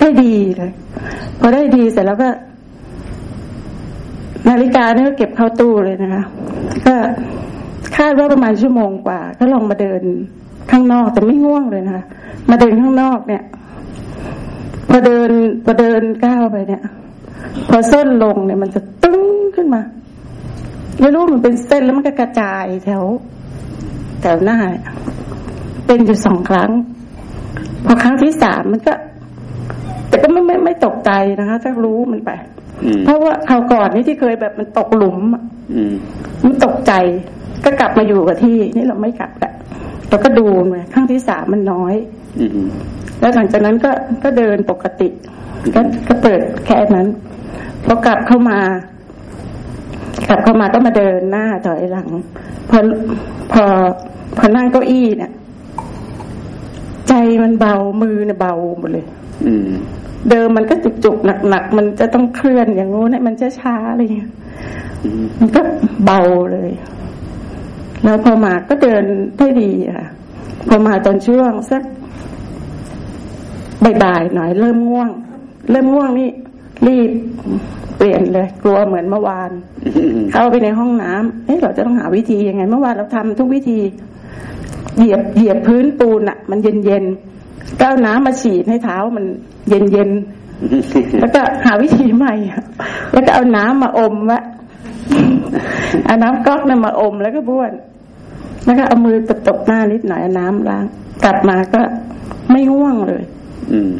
ได้ดีเลย พอได้ดีเสร็จแล้วก็ นาฬิกาเนี่ยเก็บเข้าตู้เลยนะคะ ก็คาดว่าประมาณชั่วโมงกว่า ก็ลองมาเดินข้างนอกแต่ไม่ง่วงเลยนะคะมาเดินข้างนอกเนี่ย พอเดินพอเดินก้าวไปเนี่ย พอเส้นลงเนี่ยมันจะตึ้งขึ้นมาไม่รู้มันเป็นเส้นแล้วมันก็กระจายแถวแถวหน้า เป็นอยู่สองครั้ง พอครั้งที่สามมันก็ แต่ก็ไม่ไม่ไม่ตกใจนะคะ ถ้ารู้มันไป เพราะว่าคราวก่อนนี่ที่เคยแบบมันตกหลุมมันตกใจก็กลับมาอยู่กับที่นี่เราไม่กลับละเราก็ดูมาครั้งที่สามมันน้อยแล้วหลังจากนั้นก็ก็เดินปกติ ก็ก็เปิดแค่นั้นพอกลับเข้ามากลับเข้ามาก็มาเดินหน้าถอยหลัง พอพอพอนั่งเก้าอี้เนี่ยใจมันเบามือเนี่ยเบาหมดเลย อื เดิมมันก็จุกจุกหนักหนักมันจะต้องเคลื่อนอย่างงู้นมันจะช้าอะไรเงี้ยมันก็เบาเลย แล้วพอมาก็เดินได้ดีค่ะพอมาตอนช่วงสักบ่ายๆหน่อยเริ่มง่วง เริ่มง่วงนี่รีบเปลี่ยนเลย กลัวเหมือนเมื่อวาน เข้าไปในห้องน้ำเอ๊ะเราจะต้องหาวิธียังไง เมื่อวานเราทำทุกวิธี เหยียบเหยียบพื้นปูนอะมันเย็นเย็น ก็เอาน้ำมาฉีดให้เท้ามันเย็นเย็นแล้วก็หาวิธีใหม่ แล้วก็เอาน้ำมาอมวะเอาน้ำก๊อกนั่นมาอมแล้วก็บ้วน แล้วก็เอามือตบตบหน้านิดหน่อยน้ำล้าง กลับมาก็ไม่ง่วงเลย อืม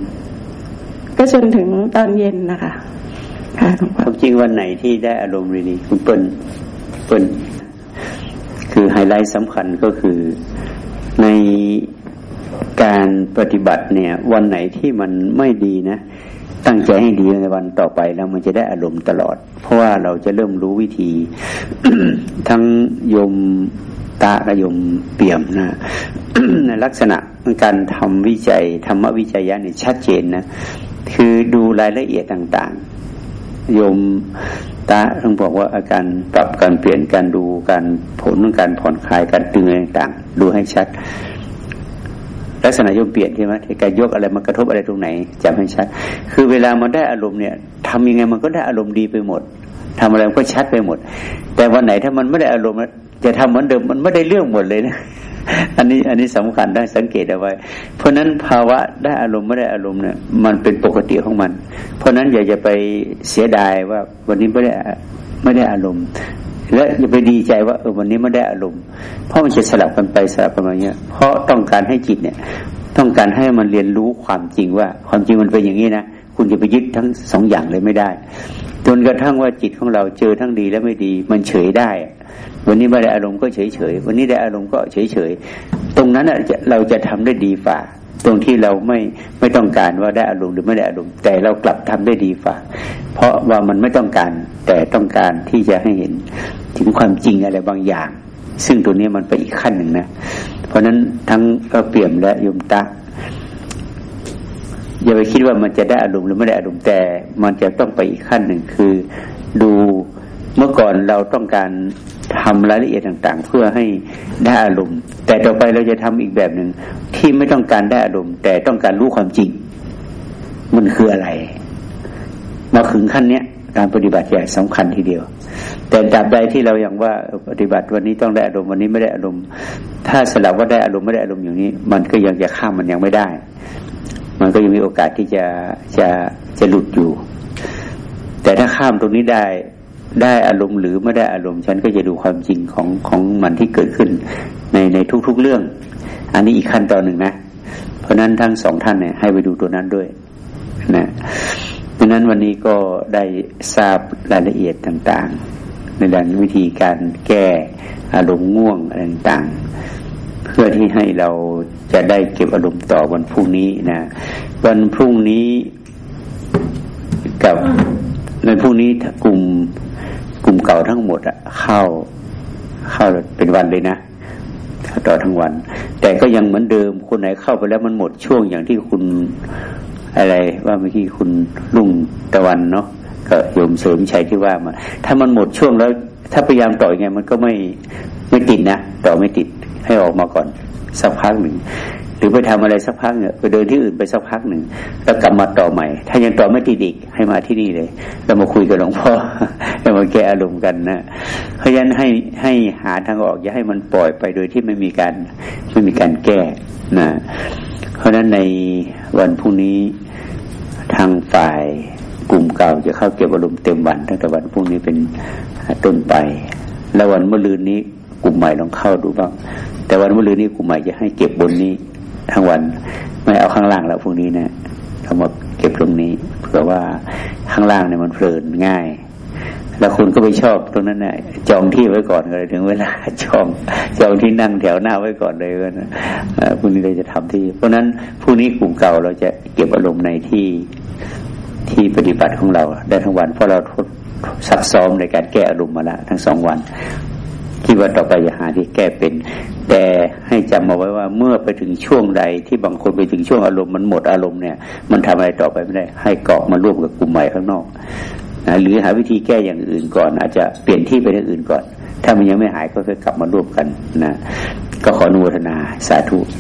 ก็จนถึงตอนเย็นนะคะค่ะความจริงวันไหนที่ได้อารมณ์ดีๆคุณเปิ้ลเปิ้ลคือไฮไลท์สำคัญก็คือใน การปฏิบัติเนี่ย วันไหนที่มันไม่ดีนะ ตั้งใจให้ดีในวันต่อไปแล้วมันจะได้อารมณ์ตลอด เพราะว่าเราจะเริ่มรู้วิธี ทั้งยมตาระยมเปี่ยมนะในลักษณะการทำวิจัยธรรมวิจัยเนี่ยชัดเจนนะ คือดูรายละเอียดต่างๆ โยมตาต้องบอกว่าอาการปรับการเปลี่ยนการดูการผลของการผ่อนคลายการตึงต่างๆ ดูให้ชัด ลักษณะโยมเปลี่ยนใช่ไหมการยกอะไรมากระทบอะไรตรงไหนจำให้ชัด คือเวลามันได้อารมณ์เนี่ยทำยังไงมันก็ได้อารมณ์ดีไปหมดทำอะไรมันก็ชัดไปหมด แต่วันไหนถ้ามันไม่ได้อารมณ์จะทำเหมือนเดิมมันไม่ได้เรื่องหมดเลยนะอันนี้อันนี้สำคัญได้สังเกตเอาไว้ เพราะนั้นภาวะได้อารมณ์ไม่ได้อารมณ์เนี่ยมันเป็นปกติของมัน เพราะนั้นอย่าจะไปเสียดายว่าวันนี้ไม่ได้ไม่ได้อารมณ์ และอย่าไปดีใจว่าเออวันนี้ไม่ได้อารมณ์เพราะมันจะสลับกันไปสลับกันมาเนี้ยเพราะต้องการให้จิตเนี่ย ต้องการให้มันเรียนรู้ความจริงว่า ความจริงมันเป็นอย่างนี้นะคุณจะไปยึดทั้งสองอย่างเลยไม่ได้ จนกระทั่งว่าจิตของเราเจอทั้งดีและไม่ดี มันเฉยได้ วันนี้ไม่ได้อารมณ์ก็เฉยเฉยวันนี้ได้อารมณ์ก็เฉยเฉยตรงนั้นเราจะทำได้ดีฝ่า ตรงที่เราไม่ไม่ต้องการว่าได้อารมณ์หรือไม่ได้อารมณ์ แต่เรากลับทำได้ดีฝ่าเพราะว่ามันไม่ต้องการแต่ต้องการที่จะให้เห็นถึงความจริงอะไรบางอย่าง ซึ่งตัวนี้มันไปอีกขั้นหนึ่งนะ เพราะนั้นทั้งเปี่ยมและยมตาอย่าไปคิดว่ามันจะได้อารมณ์หรือไม่ได้อารมณ์แต่ มันจะต้องไปอีกขั้นหนึ่งคือ ดูเมื่อก่อนเราต้องการ ทำรายละเอียดต่างๆ เพื่อให้ได้อารมณ์ แต่ต่อไปเราจะทำอีกแบบหนึ่งที่ไม่ต้องการได้อารมณ์ แต่ต้องการรู้ความจริง มันคืออะไร มาถึงขั้นเนี้ยการปฏิบัติใหญ่สำคัญทีเดียว แต่ดับใดที่เราอย่างว่าปฏิบัติวันนี้ต้องได้อารมณ์วันนี้ไม่ได้อารมณ์ ถ้าสลับว่าได้อารมณ์ไม่ได้อารมณ์อย่างนี้ มันก็ยังจะข้ามมันยังไม่ได้ มันก็ยังมีโอกาสที่จะจะจะหลุดอยู่ แต่ถ้าข้ามตรงนี้ได้ ได้อารมณ์หรือไม่ได้อารมณ์ ฉันก็จะดูความจริงของของมันที่เกิดขึ้น ในในทุก ๆเรื่อง อันนี้อีกขั้นตอนหนึ่งนะ เพราะนั้นทั้งสองท่านเนี่ยให้ไปดูตัวนั้นด้วยนะดังนั้นวันนี้ก็ได้ทราบรายละเอียดต่างๆ ในด้านวิธีการแก้อารมณ์ง่วงอะไรต่างๆ เพื่อที่ให้เราจะได้เก็บอารมณ์ต่อวันพรุ่งนี้นะวันพรุ่งนี้กับในพรุ่งนี้กลุ่ม กลุ่มเก่าทั้งหมดอะเข้าเข้าเป็นวันเลยนะต่อทั้งวัน แต่ก็ยังเหมือนเดิมคนไหนเข้าไปแล้วมันหมดช่วงอย่างที่คุณอะไรว่าเมื่อกี้คุณลุงตะวันเนาะก็โยมเสริมชัยที่ว่ามา ถ้ามันหมดช่วงแล้ว ถ้าพยายามต่อยังไง มันก็ไม่ไม่ติดนะ ต่อไม่ติดให้ออกมาก่อนสักพักหนึ่ง หรือไปทำอะไรสักพักเนี่ยไปเดินที่อื่นไปสักพักหนึ่งแล้วกลับมาต่อใหม่ ถ้ายังต่อไม่ติดอีกให้มาที่นี่เลยเรามาคุยกับหลวงพ่อเรามาแก้อารมณ์กันนะเพราะฉะนั้นให้ให้หาทางออกอย่าให้มันปล่อยไปโดยที่ไม่มีการไม่มีการแก้นะเพราะฉะนั้นในวันพรุ่งนี้ทางฝ่ายกลุ่มเก่าจะเข้าเก็บอารมณ์เต็มวันตั้งแต่วันพรุ่งนี้เป็นต้นไป แล้ววันเมื่อลืนนี้กลุ่มใหม่ลองเข้าดูบ้างแต่วันเมื่อลืนนี้กลุ่มใหม่จะให้เก็บบนนี้ ทั้งวัน ไม่เอาข้างล่างแล้วพวกนี้เนะเอามาเก็บตรงนี้เผื่อว่าข้างล่างเนี่ยมันเพลินง่าย แล้วคุณก็ไปชอบตรงนั้นนะจองที่ไว้ก่อนเลยถึงเวลาจองจองที่นั่งแถวหน้าไว้ก่อนเลยนะพรุ่งนี้เราจะทำที่ เพราะนั้นพรุ่งนี้กลุ่มเก่าเราจะเก็บอารมณ์ในที่ที่ปฏิบัติของเราได้ทั้งวันเพราะเราซักซ้อมในการแก้อารมณ์มาล้วทั้งสองวัน คิดว่าต่อไปจะหาที่แก้เป็น แต่ให้จำเอาไว้ว่าเมื่อไปถึงช่วงใดที่บางคนไปถึงช่วงอารมณ์มันหมดอารมณ์เนี่ย มันทำอะไรต่อไปไม่ได้ ให้เกาะมาร่วมกับกลุ่มใหม่ข้างนอกนะหรือหาวิธีแก้อย่างอื่นก่อน อาจจะเปลี่ยนที่ไปที่อื่นก่อน ถ้ามันยังไม่หายก็ค่อยกลับมาร่วมกันนะก็ขออนุโมทนาสาธุ